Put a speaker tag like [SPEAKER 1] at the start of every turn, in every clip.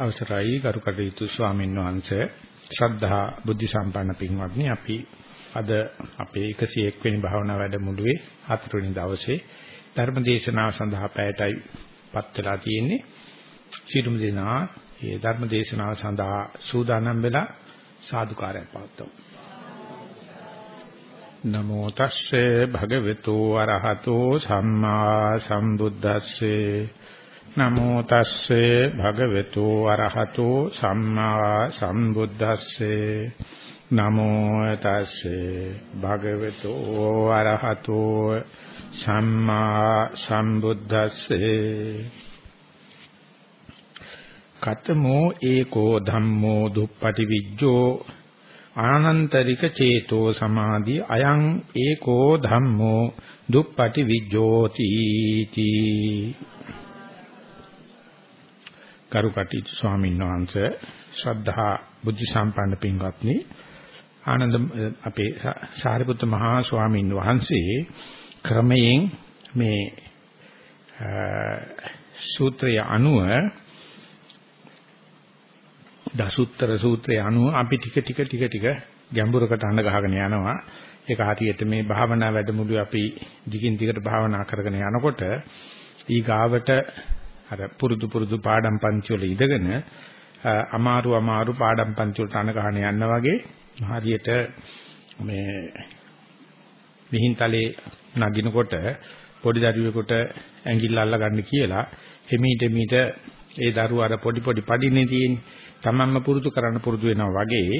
[SPEAKER 1] අවසරයි ගරු කටයුතු ස්වාමීන් වහන්සේ. ශ්‍රද්ධා බුද්ධ සම්පන්න පින්වත්නි අපි අද අපේ 101 වෙනි භාවනා වැඩමුළුවේ හතරවෙනි දවසේ ධර්ම දේශනාව සඳහා පැයටයි පත් වෙලා තියෙන්නේ. සියලුම දෙනා මේ ධර්ම දේශනාව සඳහා සූදානම් වෙලා සාදුකාරයක් පවත්වමු. නමෝ තස්සේ භගවතු අරහතෝ සම්මා සම්බුද්දස්සේ නමෝ තස්සේ භගවතු අරහතෝ සම්මා සම්බුද්දස්සේ නමෝ තස්සේ භගවතු අරහතෝ සම්මා සම්බුද්දස්සේ කතමෝ ඒකෝ ධම්මෝ දුප්පටි විජ්ජෝ ආනන්තරික චේතෝ සමාධි අයං ඒකෝ ධම්මෝ දුප්පටි විජ්ජෝති තී කරුකටීතු ස්වාමීන් වහන්සේ ශ්‍රද්ධා බුද්ධ සම්පන්න පින්වත්නි ආනන්ද අපේ සාරිපුත්ත මහා ස්වාමීන් වහන්සේ ක්‍රමයෙන් මේ සූත්‍රය අනුව දසුත්තර සූත්‍රය අනුව අපි ටික ටික ටික ටික ගැඹුරකට අඳ ගහගෙන යනවා. ඒක හරියට මේ භාවනා වැඩමුළුවේ අපි දිගින් දිගට භාවනා කරගෙන යනකොට ඊ ගාවට අර පුරුදු පුරුදු පාඩම් පන්ති වල ඉඳගෙන අමාරු අමාරු පාඩම් පන්ති වලට අන ගහන යන්න වගේ හරියට මේ මිහින්තලේ නගිනකොට පොඩි දරුවෙකුට ඇඟිල්ල අල්ල ගන්න කියලා හිමීට මීට ඒ දරුවා අර පොඩි පොඩි පඩින්නේ තියෙන්නේ තමන්ම පුරුදු කරන්න පුරුදු වෙනවා වගේ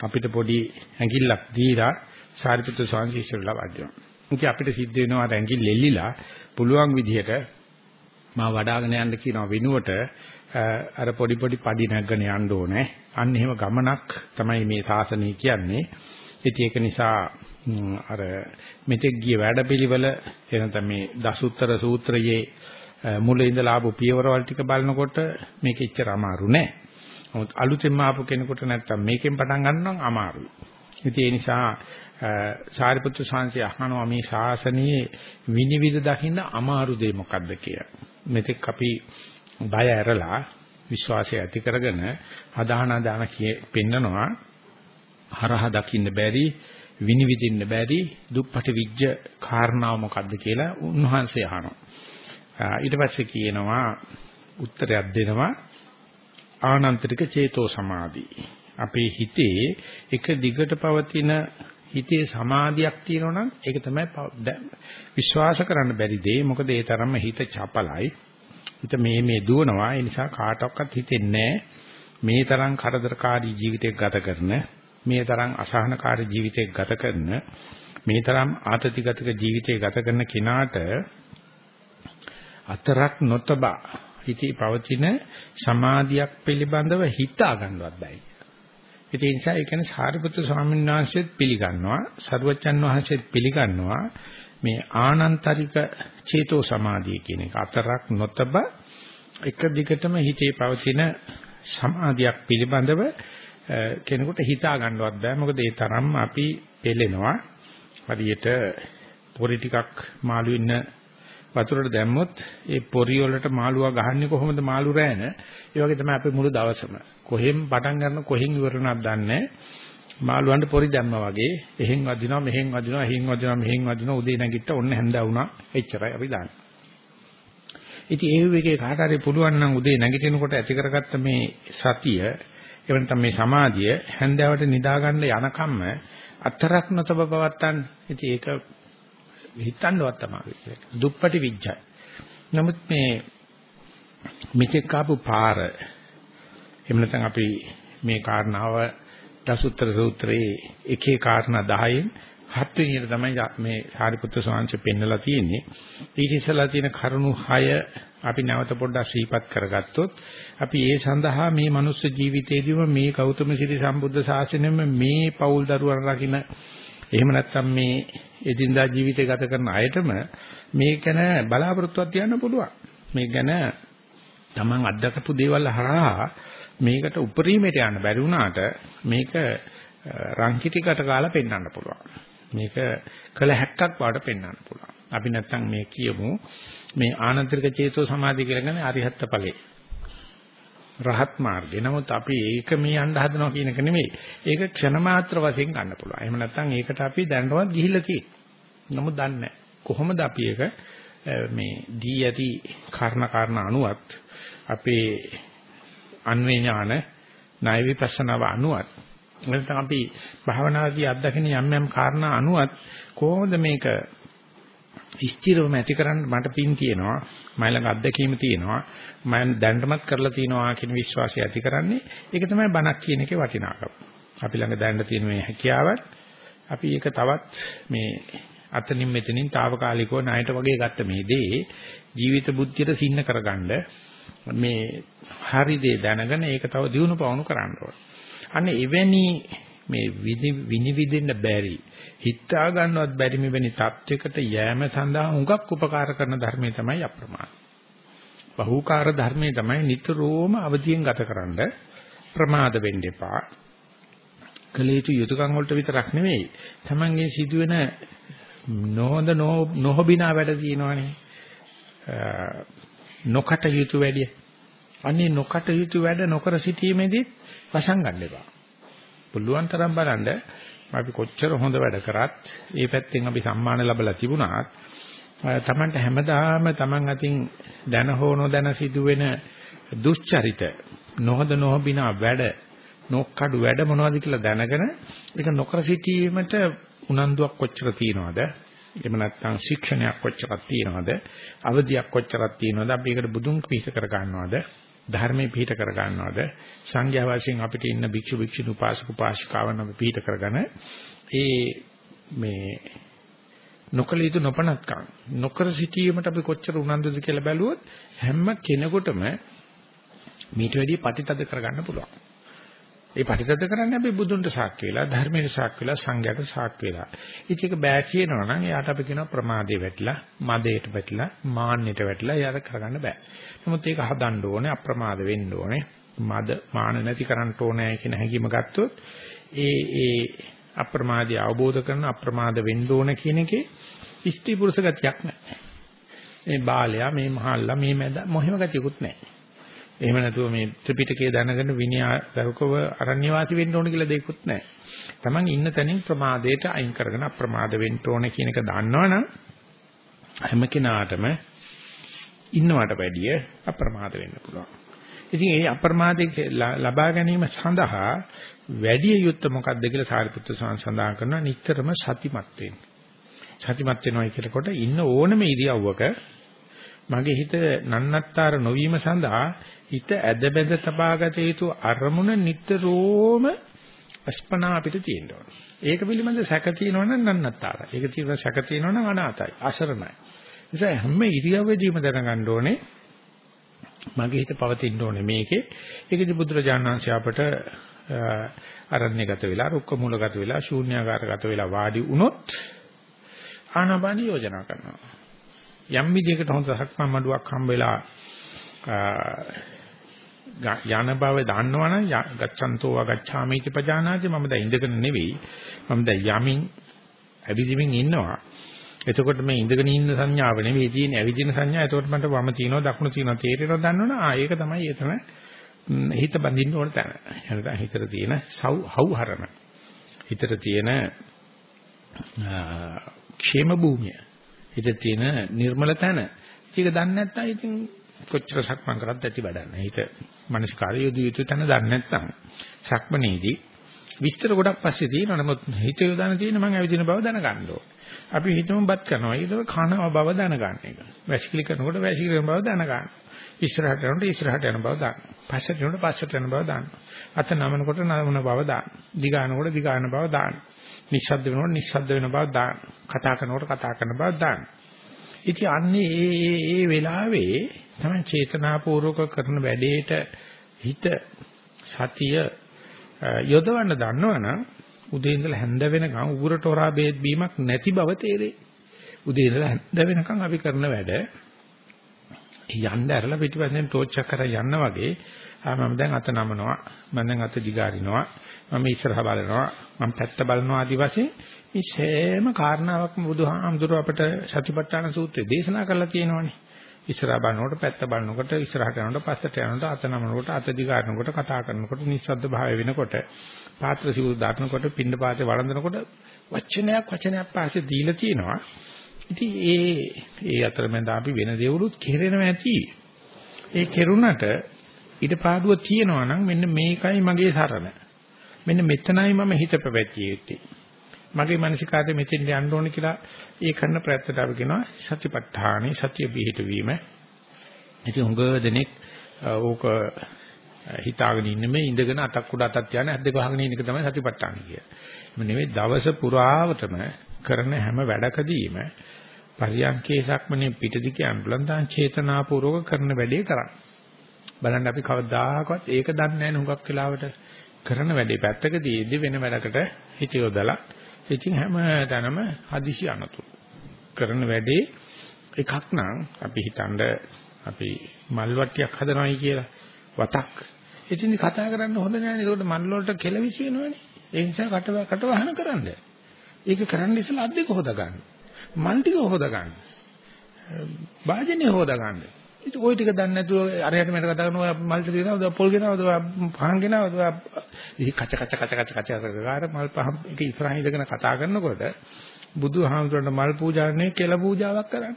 [SPEAKER 1] අපිට පොඩි ඇඟිල්ලක් දීලා සාරිපුත්‍ර ස්වාමීන් වහන්සේලා වඩනවා. ඉතින් අපිට සිද්ධ වෙනවා අර ඇඟිල්ල එල්ලිලා පුළුවන් විදිහට මා වඩාගෙන යන්න කියනවා වෙනුවට අර පොඩි පොඩි පඩි නැගගෙන යන්න ඕනේ. අන්න එහෙම ගමනක් තමයි මේ සාසනය කියන්නේ. ඉතින් ඒක නිසා අර මෙතෙක් ගිය වැඩපිළිවෙල එනතම මේ දසුත්තර සූත්‍රයේ මුලින් ඉඳලා ආපු පියවරවල් ටික බලනකොට මේක එච්චර අමාරු නෑ. නමුත් අලුතෙන්ම ආපු කෙනෙකුට නැත්තම් මේකෙන් පටන් ගන්න නම් අමාරුයි. ඉතින් ඒ නිසා සාරිපුත්‍ර සාංශය අහනවා මේ ශාසනයේ විනිවිද දකින්න අමාරු දේ මොකක්ද කියලා. මෙතෙක් අපි බය ඇරලා විශ්වාසය ඇති කරගෙන අදහන දාන පෙන්නනවා හරහ දකින්න බැරි විනිවිදින්න බැරි දුප්පටි විජ්ජ කාරණාව මොකද්ද කියලා උන්වහන්සේ අහනවා. ඊට පස්සේ කියනවා උත්තරයක් දෙනවා ආනන්තරික චේතෝ සමාධි. අපේ හිතේ එක දිගට පවතින හිතේ සමාධියක් තියෙනවා නම් ඒක තමයි විශ්වාස කරන්න බැරි දේ. මොකද ඒ තරම්ම හිත චපලයි. හිත මේ මේ දුවනවා. ඒ නිසා කාටවත් හිතෙන්නේ මේ තරම් කරදරකාරී ජීවිතයක් ගත කරන, මේ තරම් අසහනකාරී ජීවිතයක් ගත කරන, මේ තරම් ආතතිගතක ජීවිතයක් ගත කරන කෙනාට අතරක් නොතබා හිතේ පවතින සමාධියක් පිළිබඳව හිතා ගන්නවත් බැහැ. ඒ නිසා ඒ කියන්නේ සාරිපුත්‍ර ස්වාමීන් වහන්සේත් පිළිගන්නවා, සරුවච්චන් වහන්සේත් පිළිගන්නවා මේ ආනන්තරික චේතෝ සමාධිය කියන එක. අතරක් නොතබ එක දිගටම හිතේ පවතින සමාධියක් පිළිබඳව කෙනෙකුට හිතා ගන්නවත් බෑ. මොකද ඒ තරම්ම අපි පෙළෙනවා. හරියට පොරි ටිකක් මාළු ඉන්න වතුරට දැම්මොත් ඒ පොරි වලට මාළුවා ගහන්නේ කොහොමද? මාළු රෑන. ඒ වගේ තමයි අපි මුළු දවසම. කොහෙන් පටන් ගන්න කොහෙන් ඉවරනක් දන්නේ මාළුවන්ට පොරි දැම්මා වගේ එහෙන් වදිනවා මෙහෙන් වදිනවා එහෙන් වදිනවා මෙහෙන් වදිනවා උදේ නැගිට්ට ඔන්න හැන්දා වුණා. එච්චරයි අපි දාන්නේ. ඉතින් ඒ වෙකේ කාට හරි පුළුවන් නම් උදේ නැගිටිනකොට ඇති කරගත්ත මේ සතිය එවන තමයි මේ සමාධිය හැන්දාවට නිදා ගන්න යනකම්ම අතරක් නොතබ පවත්තන්. ඉතින් ඒක හිතන්නවත් තමයි දුප්පටි විඥයි. නමුත් මේ මෙතෙක් ආපු පාර එහෙම නැත්නම් අපි මේ කාරණාව දසුත්තර සූත්‍රයේ එකේ කාරණා 10න් හත් වෙනියට තමයි මේ සාරිපුත්‍ර ස්වාමීන් පෙන්නලා තියෙන්නේ. ඊට ඉස්සලා තියෙන කරුණු 6 අපි නැවත පොඩ්ඩක් ශ්‍රීපත් කරගත්තොත් අපි ඒ සඳහා මේ මනුස්ස ජීවිතේදීම මේ ගෞතම සිරි සම්බුද්ධ ශාසනයෙම මේ පෞල් දරුවන් රකින්න එහෙම නැත්නම් මේ එදිනදා ජීවිතය ගත කරන අයටම මේක ගැන බලාපොරොත්තුවක් තියන්න පුළුවන්. මේක ගැන Taman අත්දකපු දේවල් හරහා මේකට උපරිමයට යන්න බැරි වුණාට මේක රංකිටිකට කාලා පෙන්වන්න පුළුවන්. මේක කළ හැක්කක් වාට පෙන්වන්න පුළුවන්. අපි නැත්තම් මේ කියමු මේ ආනන්තරික චේතෝ සමාධිය කියලා කියන්නේ අරිහත් ඵලයේ. රහත් මාර්ගය. නමුත් අපි ඒක මේ යන්න හදනවා කියන එක නෙමෙයි. ඒක ක්ෂණ මාත්‍ර වශයෙන් ගන්න පුළුවන්. එහෙම නැත්නම් ඒකට අපි දැනටවත් ගිහිල්ලා තියෙන්නේ. නමුත් දන්නේ නැහැ. කොහොමද අපි ඒක මේ දී ඇති කාරණා කාරණා අනුවත් අපේ අන්වේ ඥාන ණය විපස්සනාව අනුවත් නැත්නම් අපි භාවනාදී අත්දකින යම් යම් කාරණා අනුවත් කොහොමද මේක ස්ථිරවම ඇති කරන්න මට පින් තියෙනවා. මම ළඟ අත්දැකීම තියෙනවා. මම දැනටමත් කරලා තියෙනවා කියන විශ්වාසය ඇති කරන්නේ. ඒක තමයි බණක් කියන එකේ වටිනාකම. අපි ළඟ දැනට තියෙන මේ හැකියාවත් අපි ඒක තවත් මේ අතනින් මෙතනින් తాවකාලිකව ණයට වගේ ගත්ත මේ දේ ජීවිත බුද්ධියට සින්න කරගන්න මේ හරි දේ දැනගෙන ඒක තව දියුණු පවණු කරන්න ඕන. අන්න එවැනි මේ විනිවිදින්න බැරි හිතා ගන්නවත් බැරි මෙවැනි தත්වයකට යෑම සඳහා හුඟක් උපකාර කරන ධර්මයේ තමයි අප්‍රමාද. බහුකාර ධර්මයේ තමයි නිතරම අවදියෙන් ගතකරනද ප්‍රමාද වෙන්න එපා. කලේතු යුතුයකම් වලට විතරක් නෙවෙයි. Tamange සිදුවෙන නොහොඳ නොහොබිනා වැඩ තියෙනවනේ. නොකට යුතු වැඩිය. අනේ නොකට යුතු වැඩ නොකර සිටීමේදී වසන් ගන්න එපා. පුළුවන් තරම් බලන්න අපි කොච්චර හොඳ වැඩ කරත් ඒ පැත්තෙන් අපි සම්මාන ලැබලා තිබුණාත් තමන්ට හැමදාම තමන් අතින් දැන හෝ නොදැන සිදුවෙන දුෂ්චරිත නොහද නොහබිනා වැඩ නොකඩු වැඩ මොනවද කියලා දැනගෙන ඒක නොකර සිටීමට උනන්දුවක් කොච්චර තියනවද? එහෙම නැත්නම් ශික්ෂණයක් කොච්චරක් තියනවද? අවධියක් කොච්චරක් තියනවද? අපි ඒකට බුදුන් පිහිට කර ගන්නවද? ධර්මයේ පිහිට කර ගන්නවද සංඝයා වශයෙන් අපිට ඉන්න භික්ෂු භික්ෂුණී උපාසක උපාසිකාවන් අපි පිහිට කරගෙන ඒ මේ නොකල යුතු නොපනත්කම් නොකර සිටීමට අපි කොච්චර උනන්දුද කියලා බැලුවොත් හැම කෙනෙකුටම මීට වැඩිය ප්‍රතිතද කරගන්න පුළුවන්. ඒ ප්‍රතිතද කරන්නේ අපි බුදුන්ට සාක්ෂි වෙලා ධර්මයට සාක්ෂි වෙලා සංඝයට සාක්ෂි වෙලා. ඉතින් ඒක බෑ කියනවා නම් එයාට අපි කියනවා ප්‍රමාදේ වැටිලා, මදයට වැටිලා, මාන්නයට වැටිලා එයාට කරගන්න බෑ. නමුත් ඒක හදන්න ඕනේ අප්‍රමාද වෙන්න ඕනේ. මද මාන නැති කරන්න ඕනේ කියන හැඟීම ගත්තොත් ඒ ඒ අප්‍රමාදී අවබෝධ කරන අප්‍රමාද වෙන්න ඕන කියන එකේ ඉස්ති පුරුෂ ගතියක් නැහැ. මේ බාලයා මේ මහල්ලා මේ මැද මොහිම ගතියකුත් නැහැ. එහෙම නැතුව මේ ත්‍රිපිටකය දැනගෙන විනයවකව අරණ්‍ය වාසී වෙන්න ඕන කියලා දෙයක්වත් නැහැ. Taman ඉන්න තැනින් ප්‍රමාදයට අයින් කරගෙන අප්‍රමාද වෙන්න ඕන කියන එක දන්නවනම් හැම කෙනාටම ඉන්නවට වැඩිය අප්‍රමාද වෙන්න පුළුවන්. ඉතින් මේ අප්‍රමාදයේ ලබා ගැනීම සඳහා වැඩි යුත්ත මොකක්ද කියලා සාරිපුත්‍ර ස්වාමීන් සඳහන් කරනවා නිතරම සතිමත් වෙන්න. සතිමත් වෙනවා කියනකොට ඉන්න ඕනම ඉරියව්වක මගේ හිත නන්නත්තර නොවීම සඳහා හිත ඇද බැඳ තබාගත යුතු අරමුණ නිතරම අස්පනා අපිට තියෙනවා. ඒක පිළිබඳ සැක තියෙනවනම් නන්නත්තරයි. ඒක තියෙන සැක තියෙනවනම් අනාතයි. අසරණයි. නිසා හැම ඉරියව්වෙදීම දැනගන්න ඕනේ මගේ හිත පවතින්න ඕනේ මේකේ. ඒකදී බුදුරජාණන් වහන්සේ අපට අරණ්‍යගත වෙලා, රුක්ක මූලගත වෙලා, ශූන්‍යාකාරගත වෙලා වාඩි වුණොත් ආනාපාන යෝජනා කරනවා. යම් විදිහකට හොඳ සක්මන් මඩුවක් හම්බ වෙලා යන බව දන්නවනම් ගච්ඡන්තෝ වගච්ඡාමිති පජානාති. මම දැන් ඉඳගෙන නෙවෙයි. මම දැන් යමින් ඇවිදිමින් ඉන්නවා. එතකොට මේ ඉඳගෙන ඉන්න සංඥාව නෙවෙයි තියෙන ඇවිදින සංඥා. එතකොට මට වම තියෙනවා දකුණු තියෙනවා තේරෙනවා දන්නවනම් ආ ඒක තමයි එතන හිත බඳින්න ඕන තැන. එනකම් හිතට තියෙන හවුහරණ. හිතට තියෙන ക്ഷേම භූමිය. හිතේ තියෙන නිර්මල තැන. ඒක දන්නේ නැත්නම් ඉතින් කොච්චර සක්මන් කරත් ඇති වැඩක් හිත මනස්කාරය යොදු යුතු තැන දන්නේ නැත්නම් සක්මනේදී විස්තර ගොඩක් පස්සේ තියෙනවා. නමුත් හිත යොදාන තියෙන මම ඇවිදින බව දැනගන්න ඕනේ. අපි හිතමු බත් කරනවා. ඒක කනවා බව දැනගන්න එක. වැසිකිලි කරනකොට වැසිකිලි කරන බව දැනගන්න. ඉස්සරහට යනකොට ඉස්සරහට යන බව දාන්න. පස්සට යනකොට පස්සට යන බව දාන්න. අත නමනකොට නමන බව දාන්න. දිගානකොට දිගාන බව දාන්න. නිශ්ශබ්ද වෙනකොට නිශ්ශබ්ද වෙන බව දාන්න. කතා කරනකොට කතා කරන බව දාන්න. ඉතින් අන්නේ ඒ ඒ ඒ වෙලාවේ තමයි චේතනාපූර්වක කරන වැඩේට හිත සතිය යොදවන්න දන්නවනම් උදේ ඉඳලා හැන්ද වෙනකන් උගුරට හොරා බේත් බීමක් නැති බව තේරෙයි. උදේ ඉඳලා හැන්ද වෙනකන් අපි කරන වැඩ යන්න ඇරලා පිටිපස්සෙන් ටෝච් එක කරලා යන්න වගේ ආ මම දැන් අත නමනවා මම දැන් අත දිගාරිනවා මම ඉස්සරහා බලනවා මම පැත්ත බලනවා ආදි වශයෙන් මේ සෑම කාරණාවක්ම බුදුහාමුදුරුව අපට සතිපට්ඨාන සූත්‍රයේ දේශනා කරලා තියෙනවානේ ඉස්සරහා බලනකොට පැත්ත බලනකොට ඉස්සරහට යනකොට පස්සට යනකොට අත නමනකොට අත දිගාරනකොට කතා කරනකොට නිස්සද්ද භාවය වෙනකොට පාත්‍ර සිවුරු දානකොට පින්න පාතේ වළඳනකොට වචනයක් වචනයක් පාසේ දීලා තියෙනවා. ඉතින් ඒ ඒ අතරමැද අපි වෙන දේවලුත් කෙරෙනවා ඇති. ඒ කෙරුණට ඊට පාඩුව තියෙනවා නම් මෙන්න මේකයි මගේ සරණ. මෙන්න මෙතනයි මම හිත පැවැත්විය යුත්තේ. මගේ මානසිකාරය මෙතෙන් යන්න ඕන කියලා ඒ කරන ප්‍රයත්නට අපි කියනවා සතිපට්ඨානෙ සතිය පිහිට වීම. ඉතින් උඟ දෙනෙක් ඕක හිතාගෙන ඉන්නේ මේ ඉඳගෙන අතක් උඩ අතක් තියාන ඇද්ද ගහගෙන ඉන්න එක තමයි සතිපට්ඨාන කියන්නේ. මේ නෙවෙයි දවස පුරාවටම කරන හැම වැඩකදීම පරියන්කේ සක්මනේ පිටදි කියන්නුලන් දාන් චේතනාපූර්වක කරන වැඩේ කරන්නේ. බලන්න අපි කවදාකවත් ඒක දන්නේ නැහැ නුඟක් වෙලාවට කරන වැඩේ. පැත්තකදී වෙන වැඩකට හිත යොදලා ඉතින් හැම තැනම හදිසි අනතුරු. කරන වැඩේ එකක් නම් අපි හිතනද අපි මල් වට්ටියක් හදනවයි කියලා වතක්. ඉතින් කතා කරන්න හොඳ නෑනේ ඒකට මල් වලට කෙලවිසි වෙනවනේ. ඒ නිසා කට කට වහන කරන්න. ඒක කරන්න ඉස්සලා අද්දෙක හොදා ගන්න මල් ටික හොදා ගන්න වාජනේ හොදා ගන්න ඉතින් ওই ටික දන්නේ නැතුව අරයට මෙතන කතා කරනවා මල් ටික ගෙනවද පොල් ගෙනවද පහන් ගෙනවද ඉතින් කච කච කච කච කච කරගාර මල් පහන් එක ඉස්සරහින් ඉඳගෙන කතා කරනකොට බුදුහාමුදුරන්ට මල් පූජාන්නේ කෙල පූජාවක් කරන්නේ.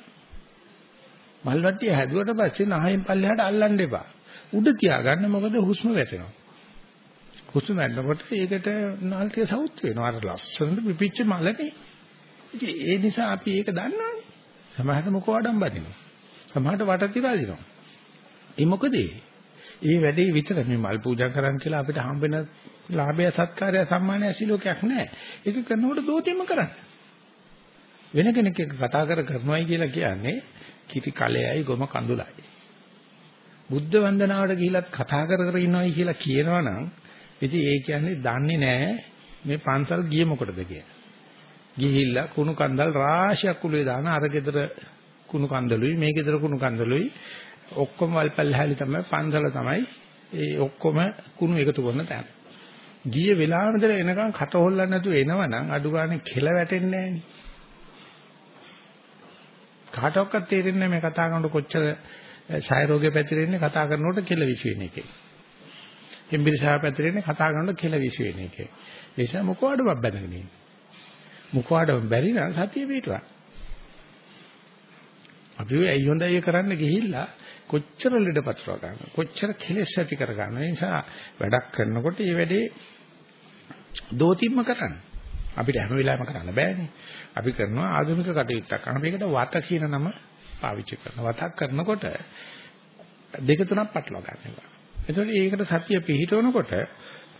[SPEAKER 1] මල් වට්ටිය හැදුවට පස්සේ නහයෙන් පල්ලෙහාට අල්ලන්න එපා. උඩ තියාගන්න මොකද හුස්ම වැටෙනවා. හුස්ම වැටෙනකොට ඒකට නාල්ටිය සවුත් වෙනවා. අර ලස්සනට පිපිච්ච මලනේ. ඉතින් ඒ නිසා අපි ඒක දන්නවනේ. සමහරට මොකෝ අඩම් බදිනවා. සමහරට වට තිරා දිනවා. ඒ මොකද ඒ වැඩේ විතර මේ මල් පූජා කරන් කියලා අපිට හම්බෙන ලාභය සත්කාරය සම්මානය සිලෝකයක් නැහැ. ඒක කරනකොට දෝතෙම කරන්න. වෙන කෙනෙක් එක්ක කතා කර කරනවායි කියලා කියන්නේ කිරි කලෙයි ගොම කඳුලයි. බුද්ධ වන්දනාවට ගිහිලත් කතා කර කර ඉන්නවයි කියලා කියනවනම් ඉතින් ඒ කියන්නේ දන්නේ නැහැ මේ පන්සල් ගියේ මොකටද කියලා. ගිහිල්ලා කුණු කන්දල් රාශියක් කුලේ දාන අර ගෙදර කුණු කන්දලුයි මේ ගෙදර කුණු කන්දලුයි ඔක්කොම වල්පල්හැලි තමයි පන්සල තමයි ඒ ඔක්කොම කුණු එකතු කරන තැන. ගිය වෙලාවෙ ඉඳලා එනකන් කට හොල්ලන්න නැතුව එනවනම් අඩු ගානේ කෙල වැටෙන්නේ නැහැ කාටවත් තේරෙන්නේ නැහැ මේ කතා කරනකොට කොච්චර ඡය රෝගේ පැතිරෙන්නේ කතා කරනකොට කෙල විශ් වෙන එකේ. එම්බිරිසාව පැතිරෙන්නේ කතා කරනකොට කෙල විශ් වෙන එකේ. ඒ නිසා මොකවඩ බබ්බදගෙන ඉන්නේ. මොකවඩ බැරි නම් සතිය පිටුවා. අපි ඔය ඇයි හොඳයි කරන්න ගිහිල්ලා කොච්චර ලෙඩ පතුරව ගන්න කොච්චර කෙලෙස් ඇති කර ගන්න නිසා වැඩක් කරනකොට මේ වැඩේ දෝතිම්ම කරන්න. අපිට හැම වෙලාවෙම කරන්න බෑනේ. අපි කරනවා ආධුනික කටයුත්තක්. කරන මේකට වත කියන නම පාවිච්චි කරනවා. වතක් කරනකොට දෙක තුනක් පටලවා ගන්නවා එතකොට ඒකට සතිය පිහිටවනකොට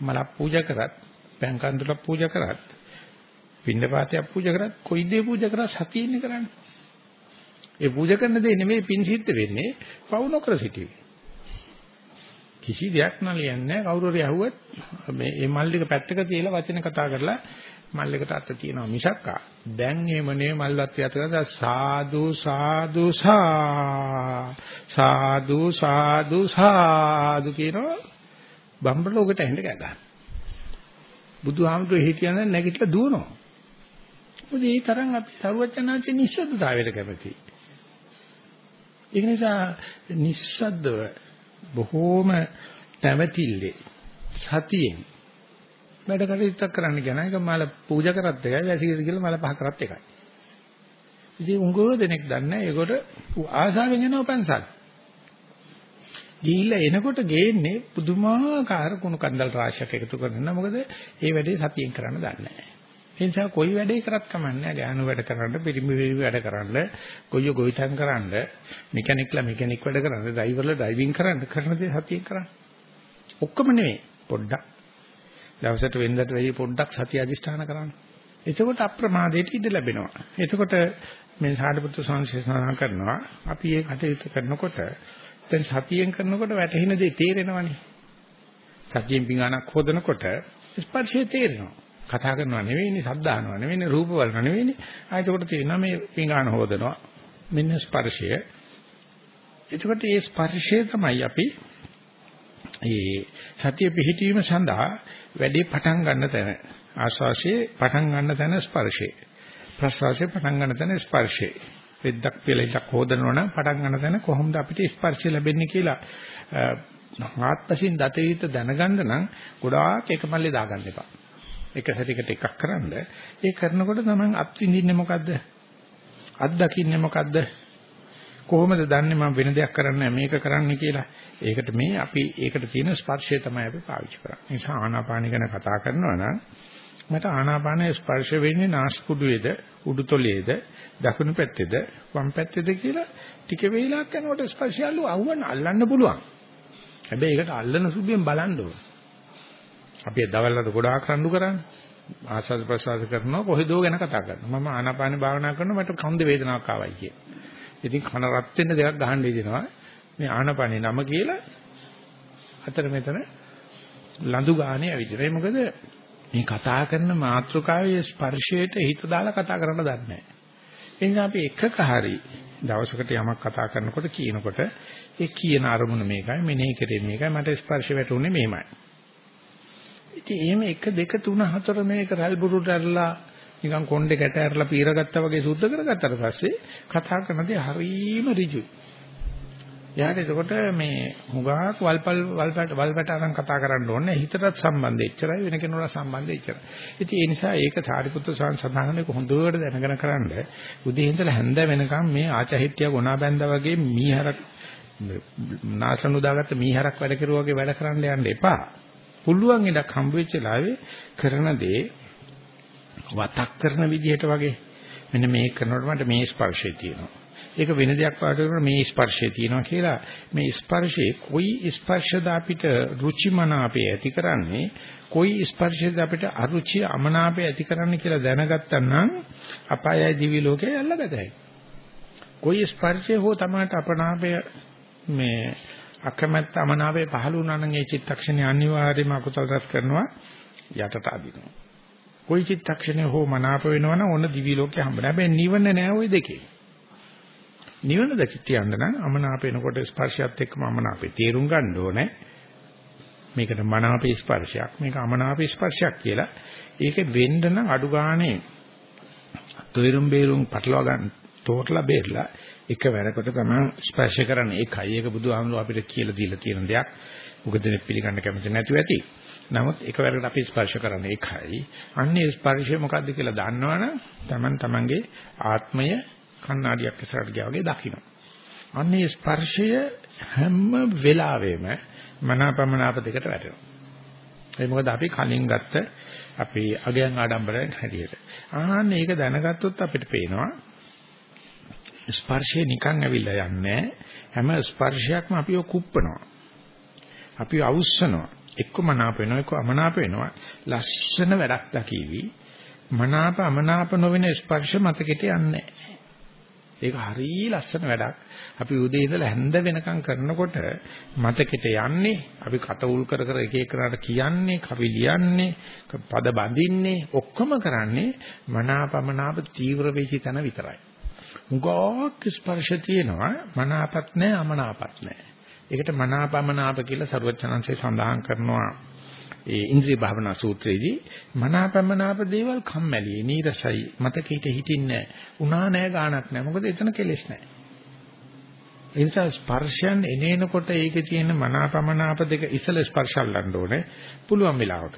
[SPEAKER 1] මලක් පූජා කරත් පෑන් කන්දලක් පූජා කරත් පින්නපාතයක් පූජා කරත් කොයි දේ පූජා කරත් සතියින්නේ කරන්නේ. ඒ පූජා කරන දේ නෙමෙයි පින් සිද්ධ වෙන්නේ පවු නොකර සිටීමේ. කිසි දෙයක් නලියන්නේ කවුරු හරි අහුවත් මේ මේ මල්ලික පැත්තක තියලා වචන කතා කරලා මල්ලිකට අත තියනවා මිසක්කා දැන් එහෙම නේ මල්වත් යත කරලා සාදු සාදු සාදු සාදු සාදු කියනවා බම්බලෝකට ඇහෙන්න ගෑ ගන්න. බුදුහාමුදුරේ හිටියන නැගිටලා දුවනවා. මොකද ඒ තරම් අපි සරුවචනාංශේ නිශ්ශබ්දතාවයට කැමතියි. ඒක නිසා නිස්සද්දව බොහෝම නැවතිල්ලේ සතියෙන් වැඩ කටයුත්තක් කරන්න කියන එක මල පූජා කරත් එකයි වැසිකිලි කියලා මල පහ කරත් එකයි. ඉතින් උංගෝ දෙනෙක් දන්නේ ඒකට ආසාවෙන් එනවා පන්සල්. ගිහිල්ලා එනකොට ගේන්නේ පුදුමාකාර කුණු කන්දල් රාශියක් එකතු කරගෙන මොකද ඒ වැඩේ සතියෙන් කරන්න දන්නේ නැහැ. ඒ නිසා කොයි වැඩේ කරත් කමන්නේ ගෑනු වැඩ කරන්න, පිරිමි වැඩ කරන්න, කොයිය ගොවිතැන් කරන්න, මෙකැනික්ලා මෙකැනික් වැඩ කරන්න, ඩ්‍රයිවර්ලා ඩ්‍රයිවිං කරන්න කරන දේ සතියෙන් කරන්න. ඔක්කොම නෙමෙයි පොඩ්ඩක්. දවසට වෙනදට වැඩි පොඩ්ඩක් සතිය අදිෂ්ඨාන කරන්න. එතකොට අප්‍රමාදයට ඉඩ ලැබෙනවා. එතකොට මේ සාඩපුත්‍ර සංශේෂණ කරනවා අපි මේ කටයුතු කරනකොට දැන් සතියෙන් කරනකොට වැටහෙන දේ තේරෙනවනේ. සතියෙන් පිඟානක් හොදනකොට ස්පර්ශය තේරෙනවා. කතා කරනවා නෙවෙයිනේ ශබ්ද අහනවා නෙවෙයිනේ රූප බලනවා නෙවෙයිනේ. ආයෙත් උකට තියෙනවා මේ පිඟාන හොදනවා. මෙන්න ස්පර්ශය. එතකොට මේ ස්පර්ශය තමයි අපි ඒ සතිය පිහිටීම සඳහා වැඩි පටන් ගන්න තැන. ආස්වාසියේ පටන් ගන්න තැන ස්පර්ශය. ප්‍රස්වාසයේ පටන් ගන්න තැන ස්පර්ශය. රෙද්දක් කියලා ඉලක් හොදනවා නම් පටන් ගන්න තැන කොහොමද අපිට ස්පර්ශය ලැබෙන්නේ කියලා ආත්පසින් දත යුතු දැනගන්න නම් ගොඩාක් එකමල්ලේ දාගන්න එපා. එක සැරයකට එකක් කරන්ද ඒ කරනකොට තමයි අත් විඳින්නේ මොකද්ද? අත් දකින්නේ මොකද්ද? කොහොමද දන්නේ මම වෙන දෙයක් කරන්නේ මේක කරන්නේ කියලා. ඒකට මේ අපි ඒකට තියෙන ස්පර්ශය තමයි අපි පාවිච්චි කරන්නේ. ඒ නිසා ආනාපාන ගැන කතා කරනවා නම් මට ආනාපානයේ ස්පර්ශ වෙන්නේ නාස්පුඩුවේද උඩුතොලේද දකුණු පැත්තේද වම් පැත්තේද කියලා ටික වේලාවක් යනකොට ස්පර්ශය අල්ලු අහුවන්න අල්ලන්න පුළුවන්. හැබැයි ඒකට අල්ලන සුභයෙන් බලන්න ඕන. අපි දවල්වල ගොඩාක් රණ්ඩු කරන්නේ. ආස්වාද ප්‍රසවාස කරනවා කොහෙදෝ ගැන කතා කරනවා. මම ආනාපාන භාවනා කරනවා මට කන්ද වේදනාවක් ආවයි කිය. ඉතින් කන රත් වෙන්න දෙයක් ගහන්න දෙනවා. මේ ආනාපානේ නම කියලා අතර මෙතන ලඳු ගානේ ඇවිදිනවා. ඒ මොකද මේ කතා කරන මාතෘකාවේ ස්පර්ශයට හිත දාලා කතා කරන්න දන්නේ නැහැ. ඒ නිසා අපි එකක හරි දවසකට යමක් කතා කරනකොට කියනකොට ඒ කියන අරමුණ මේකයි මෙනෙහි කරේ මේකයි මට ස්පර්ශ වැටුනේ මෙහෙමයි. ඉතින් එහෙම 1 2 3 4 මේක රල් බුරුට ඇරලා නිකන් කොණ්ඩේ කැට ඇරලා පීරගත්තා වගේ සුද්ධ කරගත්තට පස්සේ කතා කරනදී හරීම ඍජුයි. එයාට එතකොට මේ හුඟක් වල්පල් වල්පට වල්පට අරන් කතා කරන්න ඕනේ හිතටත් සම්බන්ධ එච්චරයි වෙන කෙනෙකුට සම්බන්ධ එච්චරයි. ඉතින් ඒ නිසා ඒක සාරිපුත්‍ර සාන් සදාහනේ හොඳට දැනගෙන කරන්න උදේ ඉඳලා හැන්ද වෙනකම් මේ ආචහිත්‍ය ගුණා බැඳා වගේ මීහරක් නාසන උදාගත්ත මීහරක් වැඩ කරුවා වගේ වැඩ කරන්න යන්න එපා. පුළුවන් ඉඩක් හම්බ වෙච්ච ලාවේ කරන දේ වතක් කරන විදිහට වගේ. මෙන්න මේ කරනකොට මට මේ ස්පර්ශය තියෙනවා. ඒක වෙන දෙයක් වාටවල මේ ස්පර්ශය තියෙනවා කියලා. මේ ස්පර්ශේ කොයි ස්පර්ශද අපිට රුචිමනාපේ ඇති කරන්නේ කොයි ස්පර්ශද අපිට අරුචි අමනාපේ ඇති කරන්නේ කියලා දැනගත්තා නම් අපායයි දිවි ලෝකේ අල්ලගතයි කොයි ස්පර්ශේ හෝ තමයි අපනාපය මේ අකමැත්ත අමනාපය පහළ වුණා නම් ඒ චිත්තක්ෂණය අනිවාර්යයෙන්ම අකුසල රැස් කරනවා යටට අදිනවා. કોઈ චිත්තක්ෂණේ හෝ මනාප වෙනවා නම් ඕන දිවි ලෝකේ හම්බ නැහැ. නිවන නෑ ওই දෙකේ. නිවන දැකියන්න නම් අමනාප එනකොට ස්පර්ශයත් එක්කම අමනාපේ තේරුම් ගන්න ඕනේ. මේකට මනාපේ ස්පර්ශයක් මේක අමනාපේ ස්පර්ශයක් කියලා. ඒකේ වෙන්න නම් අඩු ගානේ තොයරුම් බේරුම් පටලවා ගන්න තෝරලා බේරලා එක වැරකට තමයි ස්පර්ශ කරන්නේ. ඒකයි ඒක බුදුහාමුදුරුවෝ අපිට කියලා දීලා තියෙන දෙයක්. උගදෙනෙක් පිළිගන්න කැමති නැතුව ඇති. නමුත් එක වැරකට අපි ස්පර්ශ කරන්නේ ඒකයි. අන්නේ ස්පර්ශය මොකද්ද කියලා දන්නවනම් Taman tamange ආත්මය කණ්ණාඩියක් ඉස්සරහට ගියා වගේ දකින්න. අන්නේ ස්පර්ශය හැම වෙලාවෙම මනාපමනාප දෙකට වැටෙනවා. ඒ මොකද අපි කලින් ගත්ත අපි අගයන් ආඩම්බරයෙන් හැටියට. ආන්න ඒක දැනගත්තොත් අපිට පේනවා ස්පර්ශය නිකන් ඇවිල්ලා යන්නේ හැම ස්පර්ශයක්ම අපිව කුප්පනවා. අපිව අවුස්සනවා. එක්ක මනාප වෙනවා එක්ක අමනාප වෙනවා. ලස්සන වැඩක් දකීවි. මනාප අමනාප නොවන ස්පර්ශ මතකෙට යන්නේ නැහැ. ඒක හරිය ලස්සන වැඩක්. අපි උදේ ඉඳලා හැන්ද වෙනකම් කරනකොට මතකෙට යන්නේ අපි කට උල් කර කර එක එකනට කියන්නේ, කවි ලියන්නේ, පද බඳින්නේ ඔක්කොම කරන්නේ මනාපමනාප තීව්‍ර වෙච්ච තැන විතරයි. උගෝක් ස්පර්ශ තියෙනවා. මනාපත් නැහැ අමනාපත් නැහැ. ඒකට මනාපමනාප කියලා සරුවචනංශය සඳහන් කරනවා. ඒ ඉන්ද්‍රිය භාවනා සූත්‍රයේදී මනාපමනාප දේවල් කම්මැලි නීරසයි මතකෙට හිටින්නේ උනා නෑ ගාණක් නෑ. මොකද එතන කෙලෙස් නෑ. ඒ නිසා ස්පර්ශයන් එනේනකොට ඒකේ තියෙන මනාපමනාප දෙක ඉසල ස්පර්ශල්ලන්න ඕනේ. පුළුවන් වෙලාවක.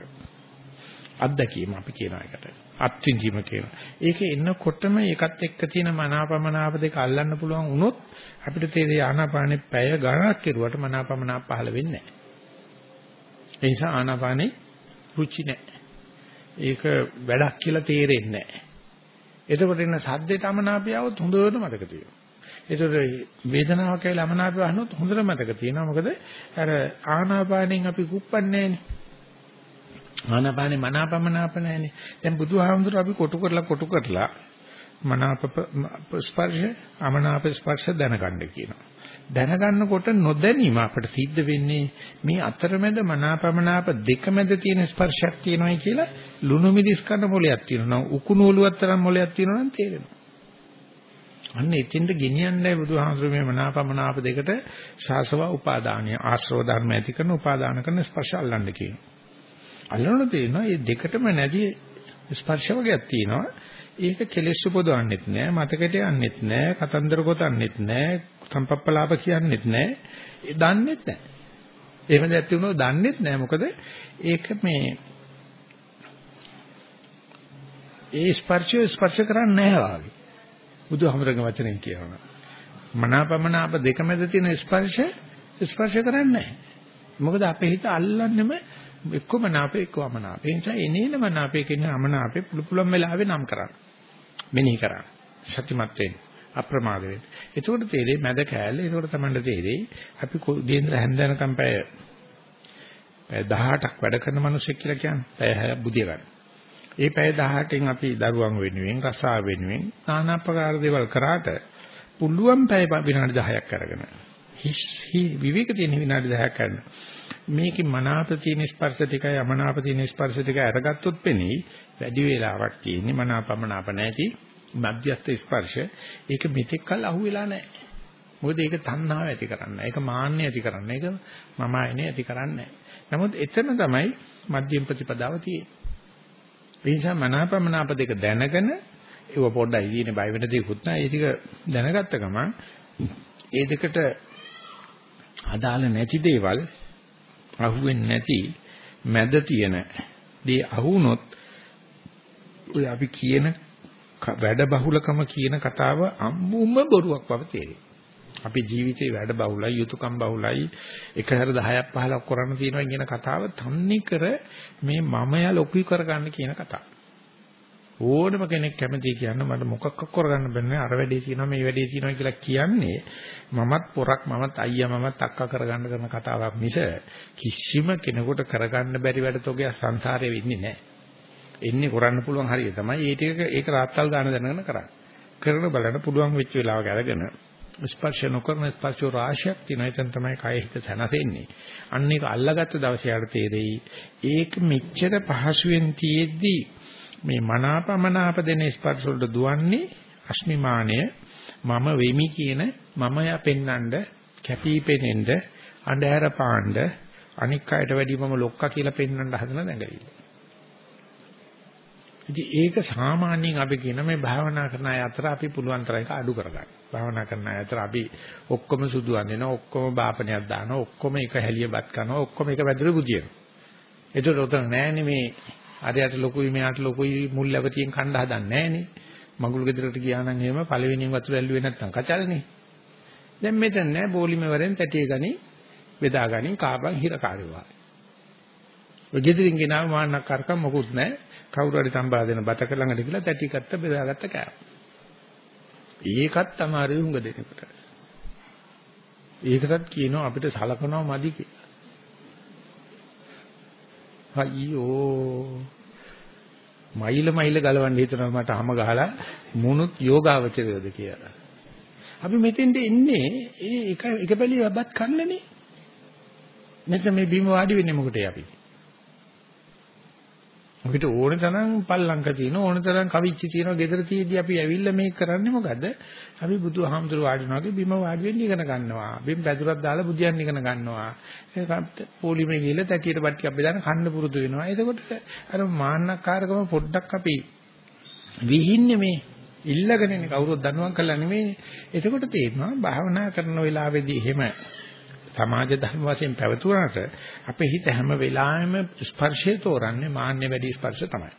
[SPEAKER 1] අත්දැකීම අපි කියන එකට අත්විඳීම කියන. ඒක එන්නකොටම ඒකත් එක්ක තියෙන මනාපමනාප දෙක අල්ලන්න පුළුවන් වුණොත් අපිට තේරෙයි ආනාපානේ පැය ගණනක් කෙරුවට මනාපමනාප පහළ වෙන්නේ නැහැ. ඒ නිසා ආනාපානේ රුචි නැහැ. ඒක වැඩක් කියලා තේරෙන්නේ නැහැ. එතකොට එන සද්දේට අමනාපයවොත් හොඳට මතක තියෙනවා. ඒතර වේදනාවක් කියලා අමනාපය වහනොත් හොඳට මතක තියෙනවා. මොකද අර ආනාපානෙන් අපි කුප්පන්නේ නැහනේ. ආනාපානේ මනාපමනාප නැහනේ. දැන් බුදුහාමුදුරුවෝ අපි කොටු කරලා කොටු කරලා මනාප ස්පර්ශ අමනාප ස්පර්ශ දැනගන්න කියනවා. දැනගන්නකොට නොදැනීම අපිට සිද්ධ වෙන්නේ මේ අතරමැද මනාපමනාප දෙක මැද තියෙන ස්පර්ශයක් තියෙනවායි කියලා ලුණු මිදිස් කරන මොලයක් තියෙනවා. උකුණු ඔලුවක් තරම් මොලයක් තියෙනවා නම් තේරෙනවා. අන්න එතෙන්ද ගෙනියන්නේ බුදුහාමුදුරුවෝ මේ මනාපමනාප දෙකට ශාසව උපාදානිය ආශ්‍රව ධර්ම ඇති කරන උපාදාන කරන ස්පර්ශ අල්ලන්න කියනවා. අල්ලනොත් තේරෙනවා මේ දෙකටම නැති ස්පර්ශ වර්ගයක් තියෙනවා. ඒක කෙලෙස් උපදවන්නෙත් නෑ, මතකයට යන්නෙත් නෑ, කතන්දර ගොතන්නෙත් නෑ, සම්පප්පලාප කියන්නෙත් නෑ, ඒ දන්නෙත් නෑ. එහෙම දැක්ති වුණොත් දන්නෙත් නෑ මොකද ඒක මේ ඒ ස්පර්ශය ස්පර්ශ කරන්නේ නැහැ වාගේ. බුදුහමරගේ වචනෙන් කියනවා. මනාපමනාප දෙක මැද තියෙන ස්පර්ශ ස්පර්ශ කරන්නේ නැහැ. මොකද අපේ හිත අල්ලන්නෙම එක්කම නාපේ එක්කම නාපේ. ඒ නිසා එනේන මනාපේ කියන අමනාපේ පුළු පුළුවන් වෙලාවේ නම් කරන්න. මෙනෙහි කරන්න. සත්‍යමත් වෙන්න. අප්‍රමාද වෙන්න. එතකොට තේරෙයි මැද කෑල්ල. එතකොට තමයි තේරෙයි අපි දේන්ද්‍ර හැන්දනකම් පැය 18ක් වැඩ කරන මිනිස්සෙක් කියලා කියන්නේ. පැය 6ක් බුදිය ගන්න. ඒ පැය 18න් අපි දරුවන් වෙනුවෙන් රසා වෙනුවෙන් নানা ආකාර දේවල් කරාට පුළුවන් පැය විනාඩි 10ක් අරගෙන හිස් විවේක තියෙන විනාඩි 10ක් ගන්න. මේකේ මනාප තියෙන ස්පර්ශ ටිකයි අමනාප තියෙන ස්පර්ශ ටිකයි අරගත්තොත් පෙනෙයි වැඩි වේලාවක් තියෙන්නේ මනාපමනාප නැති මධ්‍යස්ථ ස්පර්ශ. ඒක මෙතෙක් කල් අහුවෙලා නැහැ. මොකද ඒක තණ්හාව ඇති කරන්නේ. ඒක මාන්නය ඇති කරන්නේ. ඒක මම ආයනේ ඇති කරන්නේ නමුත් එතන තමයි මධ්‍යම ප්‍රතිපදාව තියෙන්නේ. ඒ නිසා මනාපමනාප දෙක දැනගෙන ඒව පොඩ්ඩයි ඉන්නේ බය වෙන දෙයක්වත් නැහැ. ඒ ටික දැනගත්ත ගමන් ඒ දෙකට අදාළ නැති දේවල් අහුවෙන්නේ නැති මැද තියෙන දේ අහුනොත් ඔය අපි කියන වැඩ බහුලකම කියන කතාව අම්මුම බොරුවක් බව තේරෙයි. අපි ජීවිතේ වැඩ බහුලයි, යුතුයකම් බහුලයි, එක හැර 10ක් 15ක් කරන්න තියෙනවා කියන කතාව තන්නේ කර මේ මමයා ලොකුයි කරගන්න කියන කතාව. ඕනම කෙනෙක් කැමති කියන්න මට මොකක්ක කරගන්න බෑ අර වැඩේ තියෙනවා මේ වැඩේ තියෙනවා කියලා කියන්නේ මමත් පොරක් මමත් අයියා මමත් අක්කා කරගන්න කරන කතාවක් මිස කිසිම කෙනෙකුට කරගන්න බැරි වැඩ තෝගය සංසාරේ වෙන්නේ නැහැ. එන්නේ කරන්න පුළුවන් හරිය තමයි ඒ ටික ඒක රාත්තල් දාන දැනගෙන කරන්නේ. කරන බලන්න පුළුවන් වෙච්ච වෙලාවක අරගෙන ස්පර්ශ නොකරන ස්පර්ශ රාශියක් තියෙනවා. එතන තමයි කය හිත සැනසෙන්නේ. අන්න ඒක අල්ලගත්ත දවසේ යාට තේරෙයි. ඒක මෙච්චර පහසුවෙන් තියෙද්දි මේ මනාපමනාප දෙන ස්පර්ශ වලට දුවන්නේ අස්මිමානය මම වෙමි කියන මම යා පෙන්නඳ කැපී පෙනෙන්න අඳුර පාණ්ඩ අනික් අයට වැඩිය මම ලොක්කා කියලා පෙන්වන්න හදන දැඟලිල්ල. ඉතින් ඒක සාමාන්‍යයෙන් අපි කියන මේ භාවනා කරන අය අතර අපි පුළුවන් තරම් ඒක අඩු කරගන්න. භාවනා කරන අය අතර අපි ඔක්කොම සුදු අඳිනවා, ඔක්කොම බාපණයක් දානවා, ඔක්කොම එක හැලියපත් කරනවා, ඔක්කොම එක වැදුරු බුදියනවා. ඒතර උතන නෑනේ මේ අරයට ලොකුයි මෙයාට ලොකුයි මුල් ලැබතියෙන් කණ්ඩ හදන්නේ නෑනේ. මගුල් ගෙදරට ගියා නම් එහෙම පළවෙනියෙන් වතුර ඇල්ලුවේ නැත්තම් කචල්නේ. දැන් මෙතන නෑ බෝලිමේ වරෙන් තැටිය ගනි බෙදා ගනි කාබන් හිර කාර්යවා. ඔය ගෙදරින් ගෙනාව මාන්නක් කරකම් මොකුත් නෑ. කවුරු හරි තම්බා දෙන බතක ළඟට ගිහලා තැටි ගත්ත බෙදාගත්ත කෑව. ඒකත් තමයි උංග දෙනකොට. ඒකටත් කියනවා අපිට සලකනවා මදි කියලා. අයියෝ මයිල මයිල ගලවන්න හිතනවා මට හැම ගහලා මුණුත් යෝගාවචරයද කියලා. අපි මෙතෙන්ට එන්නේ ඒ එක එක බැලිය වබත් කන්නනේ. නැත්නම් මේ බිම වාඩි වෙන්නේ මොකටද අපි? අපිට ඕන තරම් පල්ලංක තියෙන ඕන තරම් කවිච්චි තියෙනවා ගෙදර තියදී අපි ඇවිල්ලා මේක කරන්නේ මොකද? අපි බුදුහාමුදුර වාඩිනාගේ බිම වාඩි වෙන්න ඉගෙන ගන්නවා. බිම් පැදුරක් දාලා බුදියන් ඉගෙන ගන්නවා. ඒක පොලිමේ ගිහලා තැටියට බට්ටියක් බෙදාන කන්න පුරුදු වෙනවා. එතකොට අර මාන්නකාරකම පොඩ්ඩක් අපි විහින්නේ මේ ඉල්ලගෙන ඉන්නේ කවුරුත් දනුවම් කළා නෙමෙයි. එතකොට තේරෙනවා භාවනා කරන වෙලාවේදී එහෙම සමාජ ධර්ම වශයෙන් පැවතුනට අපේ හිත හැම වෙලාවෙම ස්පර්ශය තෝරන්නේ මාන්නේ වැඩි ස්පර්ශ තමයි.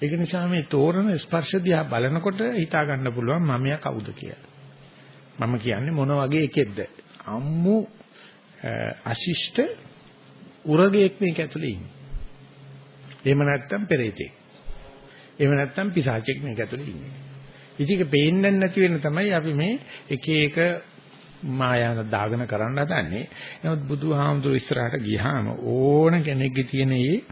[SPEAKER 1] ඒක නිසා මේ තෝරන ස්පර්ශ දිහා බලනකොට හිතා ගන්න පුළුවන් මමයා කවුද කියලා. මම කියන්නේ මොන වගේ එකෙක්ද? අම්මු අශිෂ්ට උරගේක් මේක ඇතුලේ ඉන්නේ. එහෙම නැත්නම් පෙරේතෙක්. එහෙම නැත්නම් පිසාචෙක් මේක ඇතුලේ ඉන්නේ. ඉතින් ඒක පේන්නේ නැති වෙන තමයි අපි මේ එක එක මායාව දාගෙන කරන්න හදන්නේ. නමුත් බුදුහාමුදුරු ඉස්සරහට ගියාම ඕන කෙනෙක්ගේ තියෙන මේ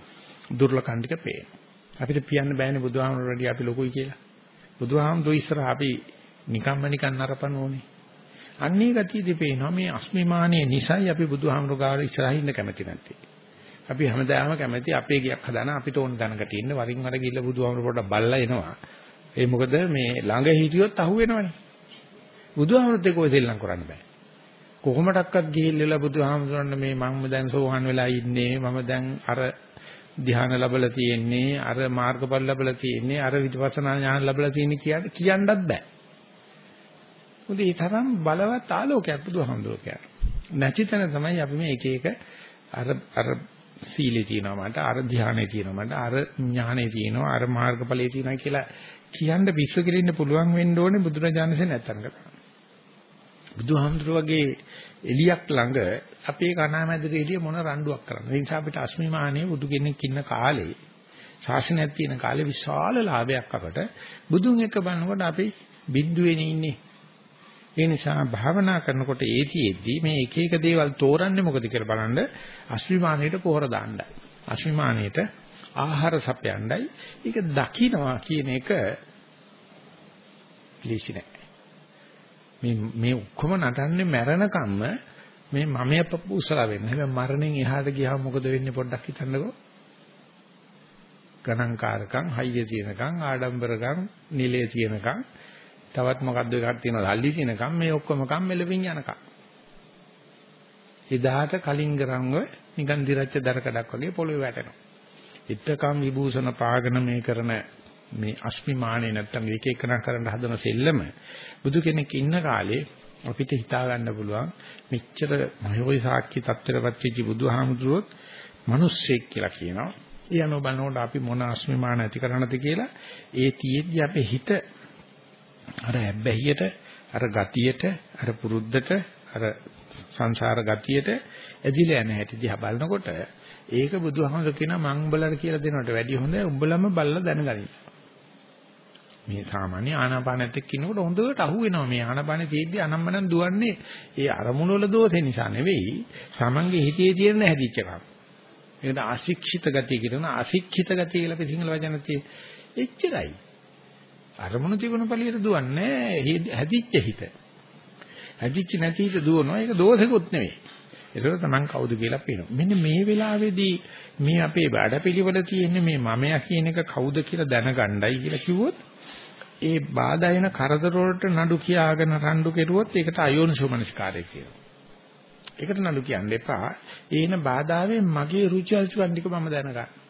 [SPEAKER 1] දුර්ලකම් ටික පේන. අපිට කියන්න බෑනේ බුදුහාමුදුරු වැඩි අපි ලොකුයි කියලා. බුදුහාමුදුරු ඉස්සරහ අපි නිකම්ම නිකන් නරපන ඕනේ. අන්නේ ගතියදී පේනවා මේ අස්මිමානයේ නිසයි අපි බුදුහාමුදුරු ගාව ඉස්සරහින් ඉන්න කැමති නැත්තේ. අපි හැමදාම කැමති අපේ ගියක් හදාන අපිට ඕන දැනකට ඉන්න වරින් වර ගිහිල්ලා බුදුහාමුදුරු පොඩ්ඩක් බල්ලා එනවා. ඒ මොකද මේ ළඟ හිටියොත් අහුවෙනවනේ. බුදුහාමුදුරුත් එක්ක ඔය දෙල්ලම් කරන්න බෑ. කොහොමඩක්වත් ගිහිල්ලා බුදුහාමුදුරන් මේ මම දැන් සෝහන් වෙලා ඉන්නේ මම දැන් අර ධ්‍යාන ලැබලා තියෙන්නේ අර මාර්ගඵල ලැබලා තියෙන්නේ අර විපස්සනා ඥාන ලැබලා තියෙන්නේ කියන්නේ කියන්නත් බෑ. මොකද ඒ තරම් බලවත් ආලෝකයක් බුදුහාමුදුරුවෝ කියන්නේ. නැති තැන තමයි අපි මේ එක එක අර අර සීලේ තියෙනවා මට අර ධ්‍යානෙ තියෙනවා මට අර ඥානෙ තියෙනවා අර මාර්ගඵලයේ තියෙනවා කියලා කියන්න පිස්සු කෙරෙන්න පුළුවන් වෙන්න ඕනේ බුදුරජාණන්සේ නැත්තම් කරා. බුදුහාමුදුරුවගේ එලියක් ළඟ අපේ කණාමැදට එළිය මොන රණ්ඩුවක් කරන්නේ. ඒ නිසා අපිට අස්මිමානිය බුදු කෙනෙක් ඉන්න කාලේ ශාසනයක් තියෙන කාලේ විශාල ලාභයක් අපට බුදුන් එක්ක බලනකොට අපි බිඳුවේනේ ඉන්නේ. ඒ නිසා භාවනා කරනකොට ඒතිෙද්දී මේ එක එක දේවල් තෝරන්නේ මොකද කියලා බලන්න අස්මිමානියට පොහොර දාන්නයි. අස්මිමානියට ආහාර සපයන්නයි. ඒක දකින්නවා කියන එක ලීසි නෑ. මේ මේ ඔක්කොම නටන්නේ මැරෙනකම්ම මේ මමයේ උසලා වෙන්න. හැබැයි මරණයෙන් එහාට ගියාම මොකද වෙන්නේ පොඩ්ඩක් හිතන්නකෝ. ගණන්කාරකම්, හයිය තියෙනකම්, ආඩම්බරකම්, නිලයේ තියෙනකම්, තවත් මොකද්ද එකක් තියෙනවා, සල්ලි තියෙනකම් මේ ඔක්කොම කම් මෙලවින් යනකම්. එදාට කලින් ගරන්ව නිකන් දිරච්ච දරකඩක් වගේ පොළවේ වැටෙනවා. ඉත්තකම් විභූෂණ පාගන මේ කරන මේ අස්මිමානේ නැත්තම් එක එකන කරන්න හදන සෙල්ලම බුදු කෙනෙක් ඉන්න කාලේ අපිට හිතා ගන්න පුළුවන් මෙච්චර මහෝයි සාක්ෂි තත්ත්වයටපත් වෙච්ච බුදුහාමුදුරුවොත් මිනිස්සෙක් කියලා කියනවා. ඒ අනුව බලනකොට අපි මොන අස්මිමාන ඇති කරනද කියලා ඒ තියෙද්දි අපේ හිත අර හැබ්බැහියට අර ගතියට අර පුරුද්දට අර සංසාර ගතියට ඇදිලා යන හැටි දිහා බලනකොට ඒක බුදුහාමුදුර කියන මං උඹලට කියලා දෙනවට වැඩිය හොඳ උඹලම බලලා දැනගනින්න. මේ සාමාන්‍ය ආනාපානෙත් එක්ක ඉන්නකොට හොඳට අහු වෙනවා මේ ආනාපානෙ තියෙද්දි අනම්මනම් දුවන්නේ ඒ අරමුණු වල දෝෂේ නිසා නෙවෙයි සමන්ගේ හිතේ තියෙන හැදිච්ච එකක්. ඒකට අශික්ෂිත ගතිය කියන අශික්ෂිත ගතිය කියලා අපි සිංහල වචන තියෙන්නේ එච්චරයි. අරමුණු තිබුණ පළියට දුවන්නේ හැදිච්ච හිත. හැදිච්ච නැති හිත දුවනවා ඒක දෝෂෙකුත් නෙවෙයි. ඒකෝ තමන් කවුද කියලා පේනවා. මෙන්න මේ වෙලාවේදී මේ අපේ වැඩපිළිවෙල තියෙන මේ මමයා කියන එක කවුද කියලා දැනගණ්ඩයි කියලා කිව්වොත් ඒ බාධා එන කරදර වලට නඩු කියාගෙන රණ්ඩු කෙරුවොත් ඒකට අයෝනිසෝමනස්කාරය කියනවා. ඒකට නඩු කියන්න එපා. ඒන බාධාවෙන් මගේ රුචි අරුචිකන් ටික මම දැනගන්න.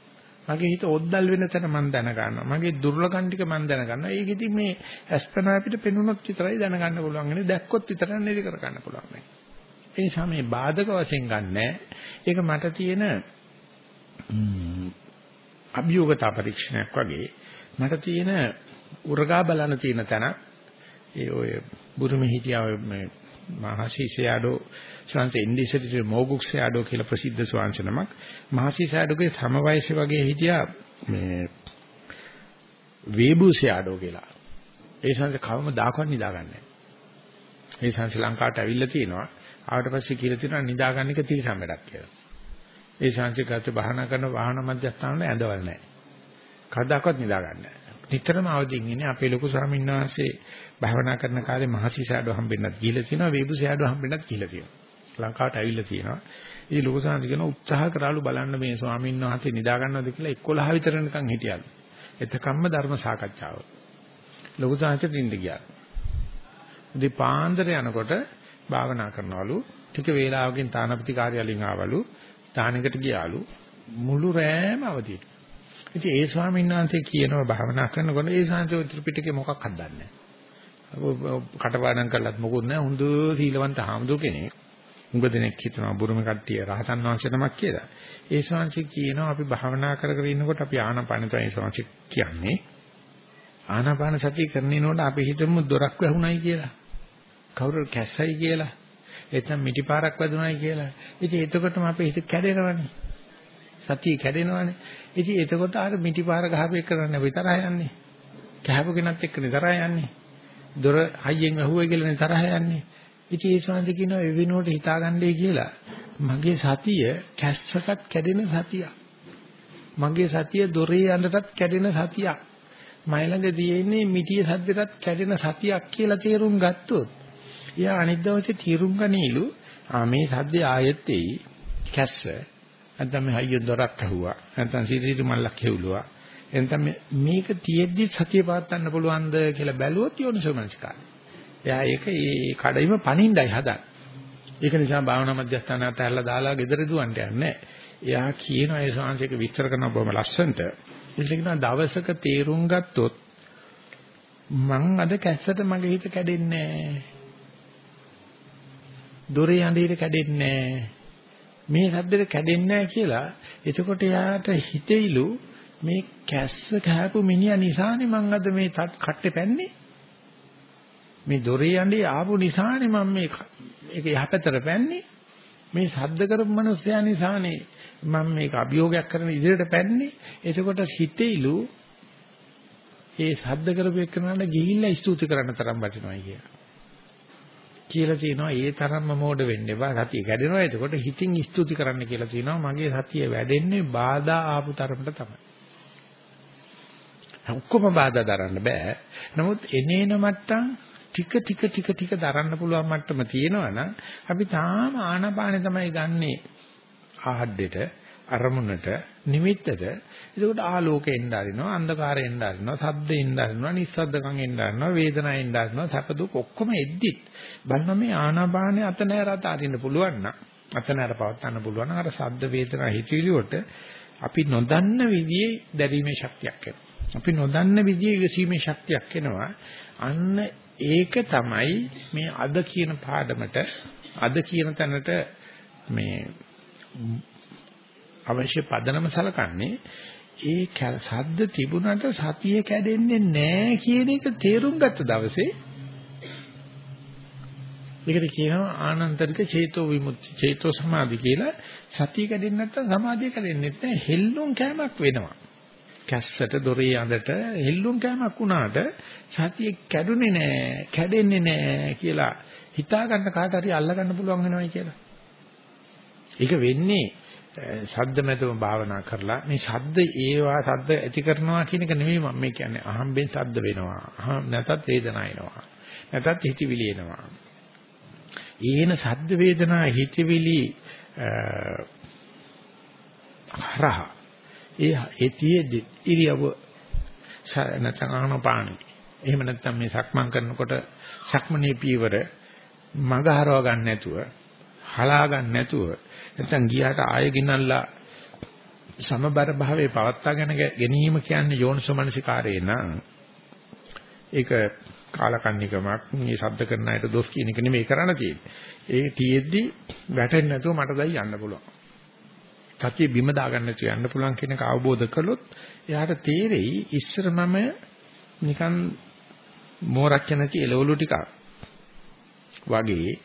[SPEAKER 1] මගේ හිත ඔද්දල් වෙන තැන මම දැනගන්නවා. මගේ දුර්ලකම් ටික මම දැනගන්නවා. ඒක ඉතින් මේ අස්පනා අපිට පෙනුනොත් විතරයි දැනගන්න පුළුවන්. නේ දැක්කොත් විතරක් නේද කරගන්න පුළුවන්. ඒ නිසා මේ බාධක වශයෙන් ගන්නෑ. ඒක මට තියෙන අභියෝගතා පරීක්ෂණයක් වගේ. මට තියෙන උරගා බලන්න තියෙන තැන ඒ ඔය බුරුමේ හිටියා මේ මහසිසයාඩෝ ශාන්ත ඉන්දිසිටි මොගුක්සයාඩෝ කියලා ප්‍රසිද්ධ ස්වාංශ නමක්. මහසිසයාඩෝගේ සම වයසේ වගේ හිටියා මේ වේබුසයාඩෝ කියලා. ඒ ශාන්ත කවම දාකවත් නිදාගන්නේ ඒ ශාන්ත ලංකාවට ඇවිල්ලා තිනවා ආවට පස්සේ කියලා තියෙනවා නිදාගන්න එක තිරසම් වැඩක් කියලා. ඒ ශාන්ති ගත බහනා කරන වාහන මධ්‍යස්ථාන වල ඇඳවල නැහැ. කවදාකවත් නිදාගන්නේ නැහැ නිතරම අවදිින් ඉන්නේ අපේ ලොකු ස්වාමීන් වහන්සේ භාවනා කරන කාලේ මහසි ෂැඩෝ හම්බෙන්නත් ගිහිල්ලා තියෙනවා වේබු ෂැඩෝ හම්බෙන්නත් ගිහිල්ලා තියෙනවා. ලංකාවට ඇවිල්ලා තියෙනවා. ඉතින් ලොකු ස්වාමීන් කියන උත්සාහ කරාලු බලන්න මේ ස්වාමීන් වහන්සේ නිදා ගන්නවද කියලා 11 විතර නිකන් හිටියලු එතකම්ම ධර්ම සාකච්ඡාව. ලොකු ස්වාමීන් දින්ද ගියා. ඉතින් පාන්දර යනකොට භාවනා කරනවලු ටික වේලාවකින් තානාපති කාර්යාලයෙන් ආවලු තානෙකට ගියාලු මුළු රෑම අවදියට ඉතින් ඒ ස්වාමීන් වහන්සේ කියනවා භාවනා කරනකොට ඒ සංසෝ ත්‍රිපිටකේ මොකක්වත් දන්නේ නැහැ. කටපාඩම් කළත් මොකුත් නැහැ. හොඳ සීලවන්ත හාමුදුර කෙනෙක්. උඟ දෙනෙක් හිතනවා බුරුම කට්ටිය රහතන් වහන්සේ නමක් කියලා. ඒ ශාංශි කියනවා අපි භාවනා කර කර ඉන්නකොට අපි ආනාපාන තමයි ශාංශි කියන්නේ. ආනාපාන සතිය කරනකොට අපි හිතමු දොරක් වැහුණයි කියලා. කවුරු කැස්සයි කියලා. එතන මිටිපාරක් වැදුණයි කියලා. ඉතින් එතකොටම අපේ හිත කැඩෙනවනේ. සතිය කැඩෙනවනේ. ඉතින් එතකොට අර මිටිපාර ගහපේ කරන්න විතරහ යන්නේ. කැහපු කෙනත් එක්කනේ තරහ යන්නේ. දොර හයියෙන් ඇහුවයි කියලානේ තරහ යන්නේ. ඉතින් ඒ ශාන්ති කියනවා ඒ වෙනුවට හිතාගන්නයි කියලා. මගේ සතිය කැස්සටත් කැඩෙන සතියක්. මගේ සතිය දොරේ යන්නටත් කැඩෙන සතියක්. මයි ළඟ තියෙන්නේ මිටිය සද්දටත් කැඩෙන සතියක් කියලා තේරුම් ගත්තොත් එයා අනිත් දවසේ තීරුම් ගනීලු. ආ මේ සද්දේ ආයෙත් එයි. කැස්ස. නැත්නම් මේ හයිය දොරක් ඇහුවා. නැත්නම් සිරිසිරි මල්ලක් ඇහුලුවා එතන මේක තියෙද්දි සතිය පවත්වන්න පුළුවන්ද කියලා බැලුවොත් යෝනිසෝමනසිකාරය. එයා ඒක ඒ කඩයිම පණින්නයි හදන්නේ. ඒක නිසා භාවනා මධ්‍යස්ථානයට ඇල්ලලා දාලා ගෙදර දුවන්ට යන්නේ එයා කියන ඒ ශාංශයක විස්තර කරන බොහොම ලස්සනට ඒක කියනවා දවසක තීරුම් ගත්තොත් මං අද කැස්සට මගේ හිත කැඩෙන්නේ දොරේ යඬේට කැඩෙන්නේ මේ සද්දෙට කැඩෙන්නේ කියලා එතකොට යාට හිතෙයිලු මේ කැස්ස කෑපු මිනිහා නිසානේ මං අද මේ කට්ටේ පැන්නේ. මේ දොරේ යන්නේ ආපු නිසානේ මම මේ ඒක යහපතට පැන්නේ. මේ සද්ද කරපු මිනිස්සයා නිසානේ මම මේක අභියෝගයක් කරන ඉදිරියට පැන්නේ. එතකොට හිතෙයිලු ඒ සද්ද කරපු එක්කනට ගිහිල්ලා ස්තුති කරන්න තරම් වටිනවයි කියලා. කියලා තියෙනවා ඒ තරම්ම මෝඩ වෙන්න එපා සතිය කැඩෙනවා එතකොට හිතින් ස්තුති කරන්න කියලා තියෙනවා මගේ සතිය වැඩෙන්නේ බාධා ආපු තරමට තමයි. ඔක්කොම බාධා දරන්න බෑ. නමුත් එනේන මට්ටම් ටික ටික ටික ටික දරන්න පුළුවන් මට්ටම තියෙනවනම් අපි තාම ආනාපානෙ තමයි ගන්නෙ ආහඩේට අරමුණට නිමිත්තට එතකොට ආලෝකෙ එන්න ආරිනවා අන්ධකාරෙ එන්න ආරිනවා සද්දෙ එන්න ආරිනවා නිස්සද්දකම් එන්න ආරිනවා වේදනාව එන්න ආරිනවා සැප දුක් ඔක්කොම එද්දිත්. බලන්න මේ ආනාපානෙ අත නැර අත අරින්න පුළුවන් නම් අත නැර පවත්වන්න පුළුවන් අර සද්ද වේදනා හිතවිලි වලට අපි නොදන්න විදිහේ දැරීමේ ශක්තියක් එනවා. අපි නොදන්න විදිහේ ඉවසීමේ ශක්තියක් එනවා. අන්න ඒක තමයි මේ අද කියන පාඩමට අද කියන තැනට මේ අවශ්‍ය පදනම සලකන්නේ ඒ සද්ද තිබුණට සතිය කැඩෙන්නේ නැහැ කියන එක තේරුම් ගත්ත දවසේ මේකට කියනවා ආනන්තරික චේතෝ විමුක්ති චේතෝ සමාධි කියලා. සතිය කැඩෙන්නේ නැත්නම් සමාධිය කැඩෙන්නේ නැහැ. හෙල්ලුම් කෑමක් වෙනවා. කැස්සට දොරේ අඳට හෙල්ලුම් කෑමක් වුණාට සතිය කැඩුනේ නැහැ කැඩෙන්නේ නැහැ කියලා හිතා ගන්න කාට හරි අල්ල ගන්න පුළුවන් වෙනවයි කියලා. ඒක වෙන්නේ ශබ්ද මැදම භාවනා කරලා මේ ශබ්ද ඒවා ශබ්ද ඇති කරනවා කියන එක නෙමෙයි මම මේ කියන්නේ. අහම්බෙන් ශබ්ද වෙනවා. නැතත් වේදනා එනවා. නැතත් හිතවිලි එනවා. ඊන ශබ්ද වේදනා හිතවිලි හරහ. ඒ ඒතියෙදි ඉරියව නැත්නම් ආනපානි. එහෙම නැත්නම් මේ සක්මන් කරනකොට සක්මනේ පීවර මග හරව ගන්න නැතුව හලා ගන්න නැතුව නැත්නම් ගියාට ආයෙ ගිනල්ලා සමබර භාවයේ පවත්වාගෙන ගැනීම කියන්නේ යෝනිසෝමනසිකාරේ නම් ඒක කාලකන්නිකමක් මේ ශබ්ද කරන අයට දොස් කියන එක නෙමෙයි කරන්න තියෙන්නේ. ඒ තියෙද්දි වැටෙන්නේ නැතුව මට දැන් යන්න පුළුවන්. සතිය බිම දාගන්න නැතුව යන්න පුළුවන් කියන එක අවබෝධ කළොත් එයාට තේරෙයි ඉස්සර මම නිකන් මෝරච්ච නැති එළවලු ටිකක් වගේ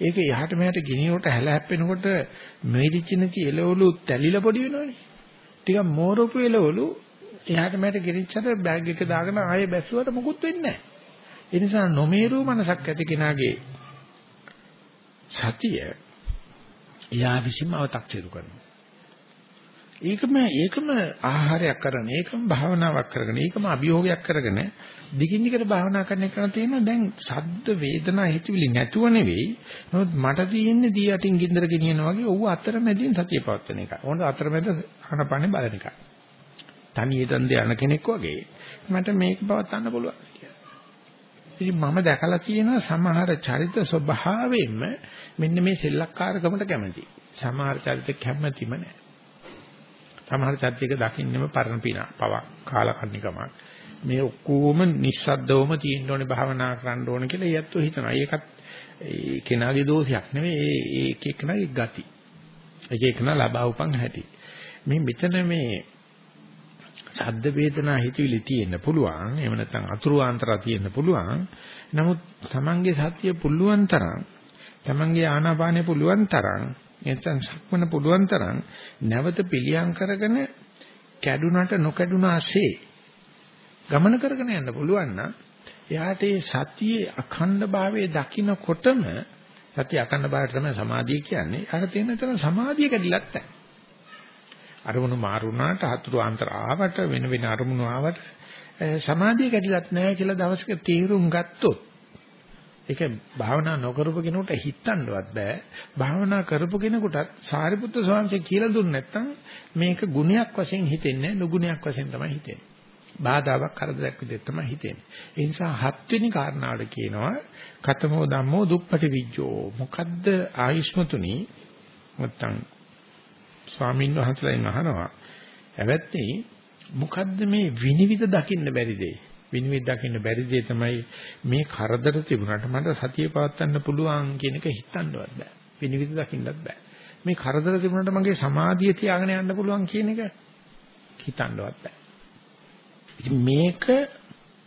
[SPEAKER 1] ඒක යහට මෙහාට ගිනිනකොට හැල හැප්පෙනකොට මෙදිච්ච නැති එළවලු තැලිලා පොඩි වෙනවනේ. ටිකක් මෝරපු එළවලු එහාට මෙහාට ගෙනිච්චට බෑග් එක දාගෙන ආයෙ බැස්සුවට මොකුත් වෙන්නේ නැහැ. ඒ නිසා නොමේරූ මනසක් ඇති කෙනාගේ සතිය එයා විසින්ම අව탁සිරු කරනවා. ඒකම ඒකම ආහාරයක් කරගෙන ඒකම භාවනාවක් කරගෙන ඒකම අභියෝගයක් කරගෙන දිගින් දිගට භාවනා කරන එක තියෙනවා දැන් ශබ්ද වේදනා හිතවිලි නැතුව නෙවෙයි නමුත් මට තියෙන්නේ දී යටින් ගින්දර ගෙනියන වගේ ඔව් අතරමැදින් සතිය පවත්වන එක. ඕන අතරමැද අනපනේ බලන එක. තනියෙන් යන කෙනෙක් වගේ මට මේක පවත්වන්න පුළුවන් ඉතින් මම දැකලා තියෙනවා සමහර චරිත ස්වභාවයෙන්ම මෙන්න මේ සෙල්ලක්කාරකමට කැමති. සමහර චරිත කැමැතිම නැහැ. සමහර චර්චයක දකින්නෙම පරණ පින පවක් කාලකන්නිකමක් මේ ඔක්කොම නිස්සද්දවම තියෙන්න ඕනේ භාවනා කරන්න ඕනේ කියලා ඊයත්ෝ හිතනවා. ඒකත් ඒ කෙනාගේ දෝෂයක් නෙවෙයි ඒ ඒක එක්කනගේ ගති. ඒක එක්කන ලබා උපන් හැටි. මේ මෙතන මේ ශබ්ද වේදනා හිතවිලි තියෙන්න පුළුවන්. එහෙම නැත්නම් අතුරු ආන්තරා තියෙන්න පුළුවන්. නමුත් Tamange සතිය පුළුවන් තරම් Tamange ආනාපානෙ පුළුවන් තරම් නැත්නම් සක්මන පුළුවන් තරම් නැවත පිළියම් කරගෙන කැඩුනට නොකැඩුනාසේ ගමන කරගෙන යන්න පුළුවන් නම් එයාට ඒ සතියේ අඛණ්ඩ භාවයේ දකින්නකොටම සතිය අඛණ්ඩ භාවයට තමයි සමාධිය කියන්නේ. අර තියෙන තන සමාධිය කැඩිලත් නැහැ. අරමුණු මාරුණාට හතුරු ආන්තර ආවට වෙන වෙන අරමුණු ආවට සමාධිය කැඩිලත් නැහැ කියලා දවසක තීරුම් ගත්තොත් ඒක භාවනා නොකරපු කෙනෙකුට හිතන්නවත් බෑ. භාවනා කරපු කෙනෙකුටත් සාරිපුත්‍ර ස්වාමීන් කියලා දුන්නේ නැත්නම් මේක ගුණයක් වශයෙන් හිතෙන්නේ නුගුණයක් වශයෙන් තමයි හිතෙන්නේ. බාධාවක් කරදරයක් විදිහට තමයි හිතෙන්නේ. ඒ නිසා හත්වෙනි කාරණාවට කියනවා කතමෝ ධම්මෝ දුප්පටි විජ්ජෝ. මොකද්ද ආයුෂ්මතුනි නැත්තම් ස්වාමීන් වහන්සේලාගෙන් අහනවා. ඇවැත්නි මොකද්ද මේ විනිවිද දකින්න බැරි දෙය? විනිවිද දකින්න බැරි දෙය තමයි මේ කරදර තිබුණාට මට සතිය පවත්වන්න පුළුවන් කියන එක හිතන්නවත් බෑ. විනිවිද දකින්නත් බෑ. මේ කරදර තිබුණාට මගේ සමාධිය තියාගෙන යන්න පුළුවන් කියන එක හිතන්නවත් බෑ. ඉතින් මේක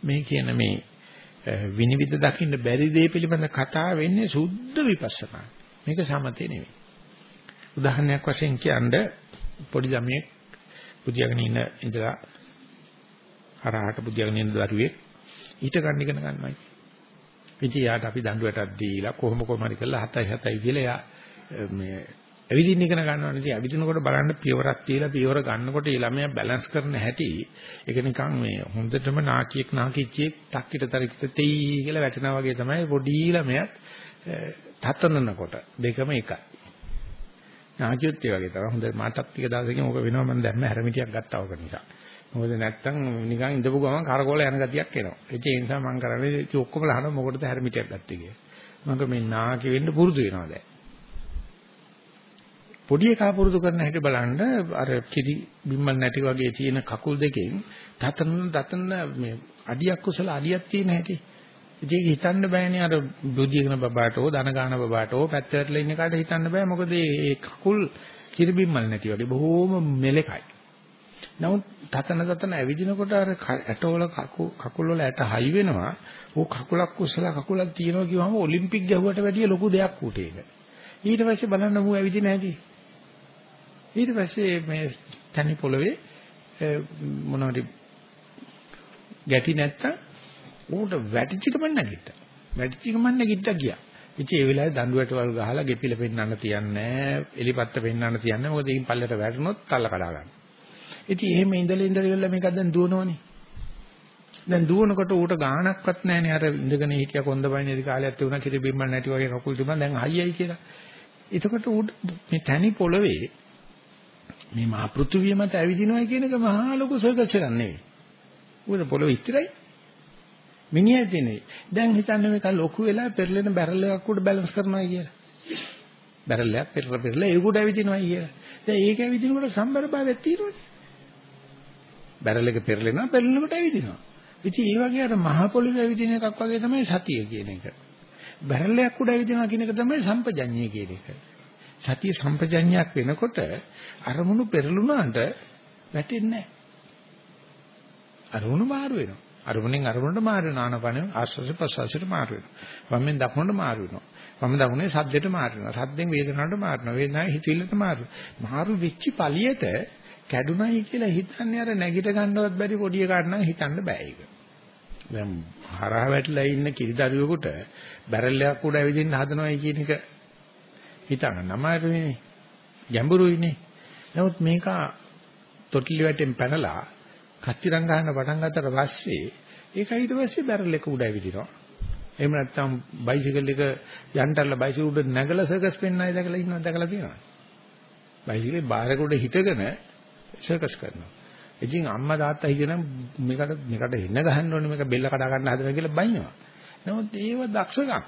[SPEAKER 1] මේ කියන මේ විනිවිද දකින්න බැරි දේ පිළිබඳ කතා වෙන්නේ සුද්ධ විපස්සනා. මේක සමතේ නෙවෙයි. උදාහරණයක් වශයෙන් කියන්නේ පොඩි ළමයෙක් බුදියාගෙන ඉන්න ඉඳලා හරහාට බුදියාගෙන ඉන්න දරුවෙක් ඊට ගන්න ඉගෙන ගන්නවායි. ඉතින් යාට අපි දඬුවටක් දීලා කොහොම කොහම හරි කරලා 7යි 7යි කියලා යා මේ ඇවිදින්න ඉගෙන ගන්නවනේ. ඉතින් ඇවිදිනකොට බලන්න පියවරක් තියලා පියවර ගන්නකොට ඒ ළමයා බැලන්ස් කරන හැටි ඒක නිකන් මේ හොඳටම නාකියෙක් නාකිච්චියෙක් ටක්කිට තරකිට තෙයි කියලා වැටෙනා වගේ තමයි පොඩි ළමයාත් තතනනකොට දෙකම එකයි. නාකියොත් ඒ වගේ තමයි. හොඳ මාතක් ටික දවසකින් ඕක වෙනවා මම දැම්ම හැරමිටියක් ගත්තා ඕක නිසා. මොකද නැත්තම් නිකන් ඉඳපු ගමන් කරකෝල යන ගතියක් එනවා. ඒ නිසා මම කරන්නේ ඉතින් ඔක්කොම ලහන මොකටද හැරමිටියක් ගත්තේ කියලා. මම මේ නාකි වෙන්න පුරුදු වෙනවා දැන්. පොඩි එකා පුරුදු කරන හැටි බලන්න අර කිරි බිම්මල් නැටි වගේ තියෙන කකුල් දෙකෙන් තතන තතන මේ අඩියක් කුසල අඩියක් තියෙන හැටි. ඉතින් හිතන්න බෑනේ අර බුද්ධියකන බබාට හෝ ධන ගාන බබාට හෝ පැත්තට ඉන්න කාට හිතන්න බෑ මොකද මේ කකුල් කිරි බිම්මල් නැටි වගේ බොහෝම මෙලකයි. නමුත් තතන තතන ඇවිදිනකොට අර ඇටවල කකුල් වල ඇට හයි වෙනවා. ඕ කකුලක් කුසල කකුලක් තියෙනවා කිව්වම ඔලිම්පික් ගැහුවට වැඩිය ලොකු දෙයක් උට ඒක. ඊට පස්සේ බලන්න මූ ඇවිදින හැටි. ඊට පස්සේ මේ තනි පොළවේ මොනවද ගැටි නැත්තම් ඌට වැටිච්ච ගමන් නැගිට්ටා. වැටිච්ච ගමන් නැගිට්ටා ගියා. ඉතින් ඒ වෙලාවේ දඬුවට වල ගහලා ගෙපිල පෙන්නන්න තියන්නේ එලිපත්ත පෙන්නන්න තියන්නේ මොකද ඊයින් පල්ලයට වැටුනොත් තල්ල කඩා ගන්න. ඉතින් එහෙම ඉඳලා ඉඳලා ඉවරලා මේක දැන් දුවනවනේ. දැන් දුවනකොට ඌට ගාණක්වත් නැහැනේ අර ඉඳගෙන හිටිය කොන්දපයින් ඉදි කාලයක් තිබුණා කිරි බිම්මල් නැටි වගේ කකුල් තිබුණා දැන් හයියයි කියලා. එතකොට ඌට මේ තනි පොළවේ මේ මහ පෘථුවිය මත ඇවිදිනවා කියන එක මහා ලොකු සර්කස් එකක් නෙවෙයි. ඌට පොළොව ඉස්තරයි. මිනිහා දිනේ. දැන් හිතන්නේ මේක ලොකු වෙලා පෙරලෙන බැරල් එකක් උඩ බැලන්ස් කරනවා කියලා. බැරල් එකක් පෙරල පෙරල ඒක උඩ ඇවිදිනවා කියලා. දැන් ඒක ඇවිදිනකොට සම්බර භාවයක් තියෙනවනේ. බැරල් එක පෙරලෙනවා පෙරලෙනකොට ඇවිදිනවා. ඉතින් ඒ වගේ අර මහ පොළොවේ ඇවිදින එකක් වගේ තමයි සතිය කියන එක. බැරල් එකක් උඩ ඇවිදිනවා කියන එක තමයි සම්පජඤ්ඤය කියන එක. සතිය සම්පජඤ්ඤයක් වෙනකොට අරමුණු පෙරළුණාට වැටෙන්නේ නැහැ. අරමුණු මාරු වෙනවා. අරමුණෙන් අරමුණට මාරු වෙනවා. ආනපන ආස්වාස ප්‍රසවාසයට මාරු වෙනවා. වම්ෙන් දකුණට මාරු වෙනවා. වම් දකුණේ සද්දෙට මාරු වෙනවා. සද්දෙන් වේදනාවට මාරු වෙනවා. වේදනාවේ හිතවිල්ලට මාරු. මාරු වෙච්ච පළියට කැඩුනයි කියලා හිතන්නේ අර නැගිට ගන්නවත් බැරි පොඩි එකාට නම් හිතන්න බෑ ඒක. දැන් හරහා වැටලා ඉන්න කිරිදරුවෙකුට බැරල් එකක් උඩ ඇවිදින්න හදනවයි කියන එක හිතන්න අමාරුයිනේ. ගැඹුරුයිනේ. නමුත් මේක තොටිලි වැටෙන් පැනලා කච්චිරං ගන්න පටන් ගත්තට පස්සේ ඒක ඊට පස්සේ බැරල් එක උඩ ඇවිදිනවා. එහෙම නැත්නම් බයිසිකල් එක යන්ටල්ලා බයිසිකල් උඩ නැගලා සර්කස් පෙන්නයි දැකලා ඉන්නවද දැකලා තියෙනවද? බයිසිකලේ බාරක උඩ හිටගෙන සර්කස් කරනවා. ඉතින් අම්මා තාත්තා හිතන මේකට මේකට එන්න ගහන්න ඕනේ මේක බෙල්ල කඩා ගන්න හදනවා කියලා බයිනවා. නමුත් ඒව දක්ෂකම්.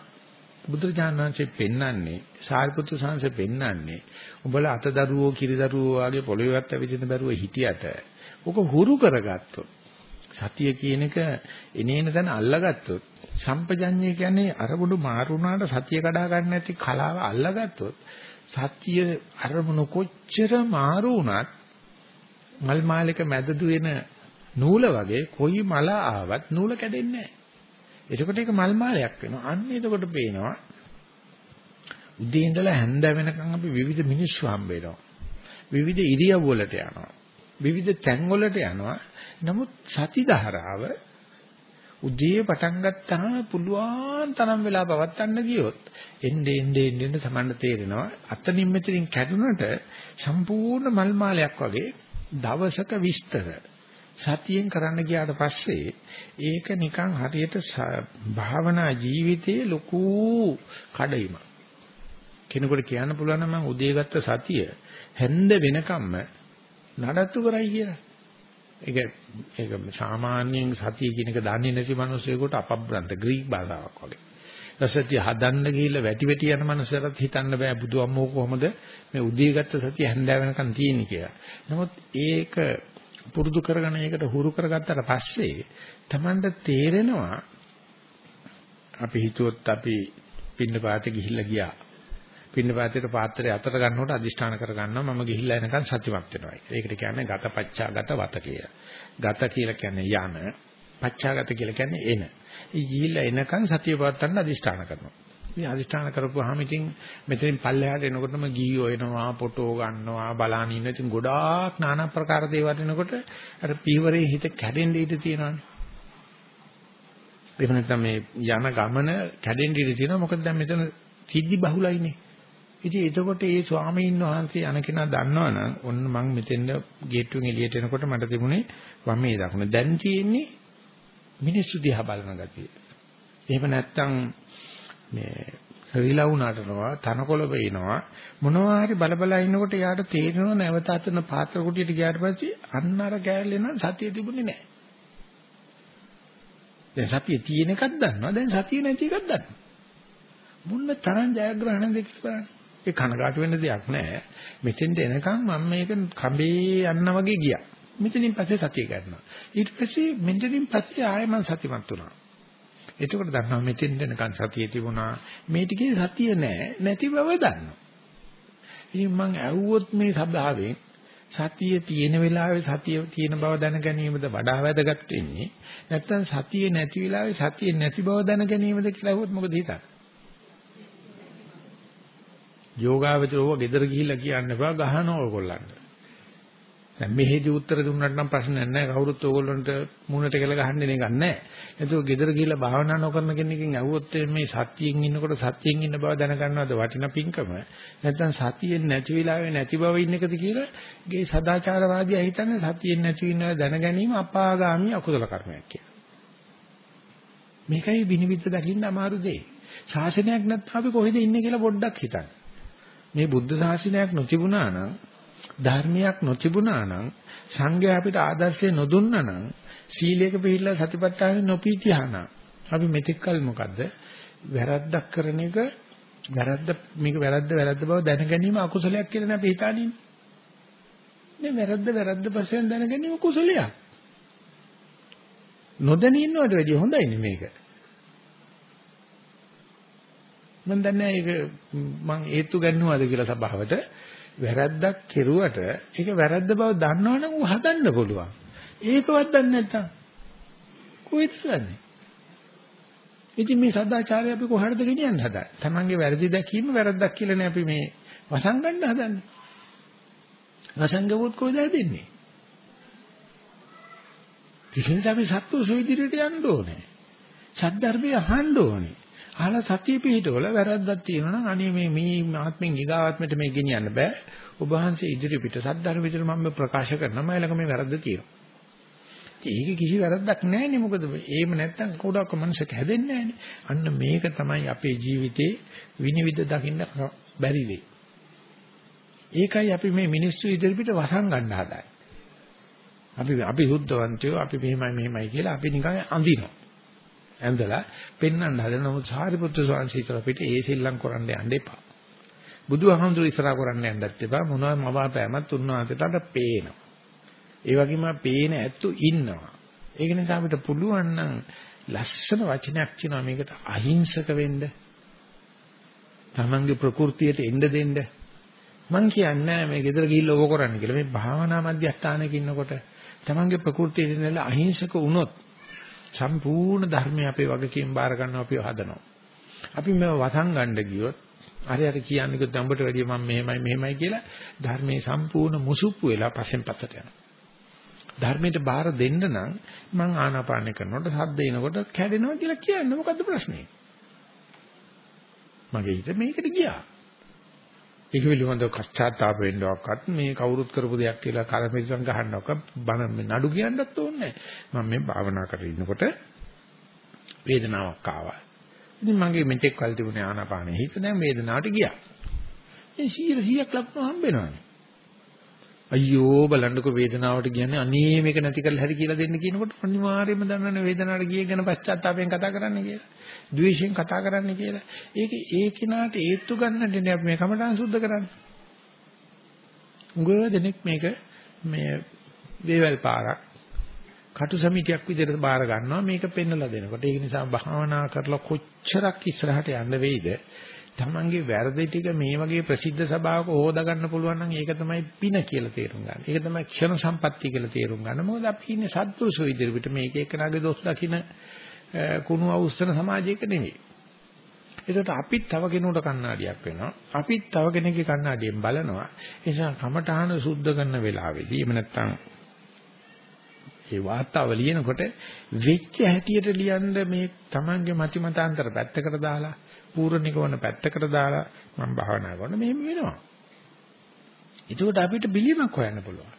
[SPEAKER 1] බුදුරජාණන් වහන්සේ පෙන්වන්නේ සාරිපුත්‍ර සංඝසේ පෙන්වන්නේ උඹලා අතදරුවෝ කිරිදරුවෝ වගේ පොළොවේවත් ඇවිදින දරුවෝ හිටියට ඔක හුරු කරගත්තොත් සතිය කියන එක එනේන තැන අල්ලගත්තොත් සම්පජඤ්ඤය කියන්නේ අරමුණු මාරු වුණාට සතිය කඩා ගන්න නැති කලාව අල්ලගත්තොත් සතිය අරමුණු කොච්චර මාරු වුණත් මල් මාලයක මැදදු වෙන නූල වගේ කොයි මල ආවත් නූල කැඩෙන්නේ නැහැ. එතකොට ඒක මල් මාලයක් වෙනවා. අන්න එතකොට පේනවා උදේ ඉඳලා හැන්ද වෙනකන් අපි විවිධ මිනිස්සු හම්බ වෙනවා. විවිධ ඉරියව් වලට යනවා. විවිධ තැන් වලට යනවා. නමුත් සති ධාරාව උදේ පටන් ගත්තාම පුළුවන් තරම් වෙලා පවත්වන්න ගියොත් එnde ende ende සමන්න තේරෙනවා අතනින් මෙතනින් කැඩුනට සම්පූර්ණ මල් මාලයක් වගේ දවසක විස්තර සතියෙන් කරන්න ගියාට පස්සේ ඒක නිකන් හරියට භාවනා ජීවිතයේ ලොකු කඩයිමක්. කෙනෙකුට කියන්න පුළුවන් නම් මම උදේ ගත්ත සතිය හැන්ද වෙනකම්ම නඩත්තු කරයි කියලා. ඒක ඒක සාමාන්‍යයෙන් සතිය කියන එක දන්නේ නැති මිනිස්සුෙකුට අපබ්‍රන්ත ග්‍රීක භාෂාවක් වගේ. සතිය හදන්න ගිහිල්ලා වැටි වැටි යන මනුස්සයරත් හිතන්න බෑ බුදුම්මෝ කොහොමද මේ උදේ ගත්ත සතිය හැන්දෑ වෙනකන් තියෙන්නේ කියලා. නමුත් ඒක පුරුදු කරගෙන ඒකට හුරු කරගත්තට පස්සේ Tamanට තේරෙනවා අපි හිතුවොත් අපි පින්න පාතේ ගිහිල්ලා ගියා. පින්න පාතේට පාත්‍රය අතට ගන්නකොට අදිෂ්ඨාන කරගන්නවා මම ගිහිල්ලා එනකන් සතිමත් වෙනවා. ඒකට කියන්නේ ගතපච්චා ගත වත කියලා. ගත කියලා කියන්නේ යන, පච්චාගත කියලා කියන්නේ එන. ඒ ගිහිල්ලා එනකන් සතිය පවත්වන්න අදිෂ්ඨාන කරනවා. ඉතින් අදිෂ්ඨාන කරපුවාම ඉතින් මෙතනින් පල්ලෙහාට එනකොටම ගීයෝ එනවා, ෆොටෝ ගන්නවා, බලන ඉන්න ඉතින් ගොඩාක් নানা ප්‍රකාර දේවල් එනකොට අර පීවරේ හිත කැඩෙන්න ඉඩ තියෙනවානේ. එහෙම නැත්නම් මේ යන ගමන කැඩෙන්න ඉඩ තියෙනවා. මොකද දැන් මෙතන සිද්ධි බහුලයිනේ. ඉතින් එතකොට ඒ ස්වාමීන් වහන්සේ අන කෙනා දන්නවනම් ඔන්න මං මෙතෙන්ද ගේට්ටුවෙන් එළියට එනකොට මට තිබුණේ වමේ දකුණ. දැන් තියෙන්නේ මිනිස්සු දිහා බලන ගතිය. එහෙම නැත්නම් මේ රිලව් නටනවා, තනකොළ වේනවා මොනවා හරි බලබලා ඉන්නකොට යාට තේරෙනවා නැවත අතන පාත්‍ර කුටියට ගියාට පස්සේ අන්න අර කෑල්ලේ නම් සතිය තිබුණේ නැහැ. දැන් සතිය තියෙන එකක් දන්නවා. දැන් සතිය නැති එකක් දන්නවා. මුන්න තරම් ජයග්‍රහණ දෙක බලන්න. ඒ කනගාටු වෙන්න දෙයක් නැහැ. මෙතෙන්ට එනකන් මම මේක කඹේ යන්න වගේ ගියා. මෙතනින් පස්සේ සතිය ගන්නවා. ඊට පස්සේ මෙතනින් පස්සේ ආයෙ මම සතිමත් වුණා. එතකොට දන්නවා මෙතෙන් දෙනකන් සතිය තිබුණා. මේ ටිකේ සතිය නැහැ. නැති බව දන්නවා. ඉතින් මම ඇහුවොත් මේ සබාවෙන් සතිය තියෙන වෙලාවේ සතිය තියෙන බව දැන ගැනීමද වඩා වැදගත් වෙන්නේ. නැත්නම් සතිය නැති වෙලාවේ සතිය නැති බව දැන ගැනීමද කියලා ඇහුවොත් මොකද හිතන්නේ? යෝගාවචරව ගෙදර ගිහිල්ලා කියන්න බෑ ගහනවා ඔයගොල්ලන්ට. දැන් මෙහෙදි උත්තර දුන්නාට නම් ප්‍රශ්නයක් නැහැ. කවුරුත් ඕගොල්ලන්ට මූණට කියලා ගහන්නේ නේ ගන්නෑ. එතකොට ගෙදර ගිහිල්ලා භාවනා නොකරන කෙනකින් ඇහුවොත් මේ සතියෙන් ඉන්නකොට සතියෙන් ඉන්න බව දැනගන්නවද වටිනා පිංකම? නැත්නම් සතියෙන් නැති වෙලාවේ නැති බව ඉන්න එකද කියලා ගේ සදාචාරවාදියා හිතන්නේ සතියෙන් නැති වෙනවා දැන ගැනීම අපාගාමී අකුසල කර්මයක් කියලා. මේකයි විනිවිද දකින්න අමාරු දෙය. ශාසනයක් නැත්නම් අපි කොහෙද ඉන්නේ කියලා පොඩ්ඩක් හිතන්න. මේ බුද්ධ ශාසනයක් නොතිබුණා නම් ධර්මයක් නොතිබුණා නම් සංඝයා අපිට ආදර්ශය නොදුන්නා නම් සීලයක පිළිලා සතිපට්ඨානෙ නොපීතිහන අපි මෙතෙක් කල මොකද්ද? වැරද්දක් කරන එක වැරද්ද මේක වැරද්ද වැරද්ද බව දැන ගැනීම අකුසලයක් කියලා නේ අපි හිතන්නේ මේ වැරද්ද වැරද්ද පස්සේ දැන ගැනීම කුසලයක්. නොදැනී ඉන්නවට වැඩිය හොඳයිනේ මේක. මම දන්නේ ඒක මම හේතු ගන්නවද කියලා සභාවට. වැරද්දක් කෙරුවට ඒක වැරද්ද බව දන්නවනම් ඌ හදන්න පුළුවන්. ඒකවත් දන්නේ නැත්තම් කොහෙද දන්නේ? ඉතින් මේ සදාචාරය අපි කොහටද ගෙනියන්න හදන්නේ? Tamange වැරදි දැකීම වැරද්දක් කියලානේ අපි මේ වසංගන්න හදන්නේ. වසංගවුත් කොහෙද දෙන්නේ? කිසිම අපි සත්තු සොයිදිරියට යන්න ඕනේ. සද්ධර්මය අහන්න ඕනේ. අහලා සතිය පිහිටවල වැරද්දක් තියෙනවා නම් අනේ මේ මේ ආත්මෙන් ඊගාත්මයට මේ ගෙනියන්න බෑ. ඔබ වහන්සේ ඉදිරි පිට සද්ධර්ම විතර මම ප්‍රකාශ කරනවා මම ළඟ මේ වැරද්ද තියෙනවා. ඒක කිසි වැරද්දක් නැහැනේ මොකද එහෙම නැත්තම් කවුඩක් මනසක හැදෙන්නේ නැහැනේ. අන්න මේක තමයි අපේ ජීවිතේ විනිවිද දකින්න බැරි වෙයි. ඒකයි අපි මේ මිනිස්සු ඉදිරි පිට වහන් ගන්න හදන්නේ. අපි අපි සුද්ධවන්තයෝ අපි මෙහෙමයි මෙහෙමයි කියලා අපි නිකන් අඳිනවා. ඇඳලා පෙන්වන්න හදන නමුත් සාරිපුත්‍ර ස්වාමීන් අපිට ඒ සෙල්ලම් කරන්න යන්න එපා. බුදුහාමුදුරු ඉස්සරහා කරන්න යන්නත් එපා. මොනවද මවාපෑමත් උන්වහන්සේට පේනවා. ඒ වගේම පේන ඇත්තු ඉන්නවා. ඒක නිසා අපිට පුළුවන් නම් ලස්සන වචනයක් කියනවා මේකට අහිංසක වෙන්න. තමන්ගේ ප්‍රകൃතියට එන්න දෙන්න. මං කියන්නේ මේ ගෙදර ගිහිල්ලා ඕක කරන්න කියලා. මේ භාවනා මධ්‍යස්ථානයක ඉන්නකොට තමන්ගේ ප්‍රകൃතියට ඉඳලා අහිංසක වුණොත් සම්පූර්ණ ධර්මය අපේ වගකීම් බාර ගන්නවා අපිව හදනවා. අපි මේව වසන් ගන්න ගියොත් හරියට කියන්නේ කිව්වොත් උඹට වැඩිය මම මෙහෙමයි මෙහෙමයි කියලා ධර්මයේ සම්පූර්ණ මුසුප්පු වෙලා පස්සෙන් පස්සට යනවා. ධර්මයට බාර දෙන්න නම් මං ආනාපානය කරනකොට සද්ද එනකොට කැඩෙනවා කියලා කියන්නේ මොකද්ද ප්‍රශ්නේ? මගේ හිත මේකට ගියා. ඒක පිළිබඳව කච්චාත්තාප වෙන්නවක්වත් මේ කවුරුත් කරපු දෙයක් කියලා කරපිටම් ගහන්නවක්වත් බන නඩු කියන්නත් ඕනේ නැහැ. මම මේ භාවනා කරගෙන ඉන්නකොට වේදනාවක් ආවා. ඉතින් මගේ මෙතෙක් කල් තිබුණේ ආනාපානෙ හිත දැන් වේදනාවට ගියා. ඒ 100 100ක් ලක්ෂණ හම්බ වෙනවානේ. අයියෝ බලන්නකො වේදනාවට කියන්නේ අනේ මේක නැති කරලා හරි කියලා දෙන්න කියනකොට අනිවාර්යයෙන්ම දන්නවනේ වේදනාවට ගියේ ගැන පශ්චාත්තාපයෙන් කතා කරන්න කියලා. ද්වේෂයෙන් කතා කරන්න කියලා. ඒක ඒ කෙනාට ඒත්තු ගන්නනේ අපි මේ කමඨාන් සුද්ධ කරන්නේ. උගව දෙනෙක් මේක මේ වේවැල් පාරක් කටු සමිතියක් විදිහට බාර ගන්නවා මේක පෙන්නලා දෙනකොට. ඒක නිසා භාවනා කරලා කොච්චරක් ඉස්සරහට යන්න වෙයිද? තමන්ගේ වැරදි ටික මේ වගේ ප්‍රසිද්ධ සභාවක හොදා ගන්න පුළුවන් නම් ඒක තමයි පින කියලා තේරුම් ගන්න. ඒක තමයි ක්ෂණ සම්පත්තිය කියලා තේරුම් ගන්න. මොකද අපි ඉන්නේ සත්පුරුෂෝ ඉදිරියට මේක එක්කනාගේ දොස් දකින්න කුණු අවුස්සන සමාජයක නෙවෙයි. ඒකට අපිත් තව කෙනෙකුට කණ්ණාඩියක් වෙනවා. අපිත් තව කෙනෙක්ගේ කණ්ණාඩියෙන් බලනවා. ඒ නිසා කමඨාන සුද්ධ කරන වෙලාවේදී එහෙම නැත්නම් ඒ වාතාව ලියනකොට වෙච්ච හැටියට ලියන්න මේ Tamange මති මතාන්තර පැත්තකට දාලා පූර්ණිකවන පැත්තකට දාලා මම භාවනා කරන මෙහෙම වෙනවා. ඒකට අපිට බිලියමක් හොයන්න පුළුවන්.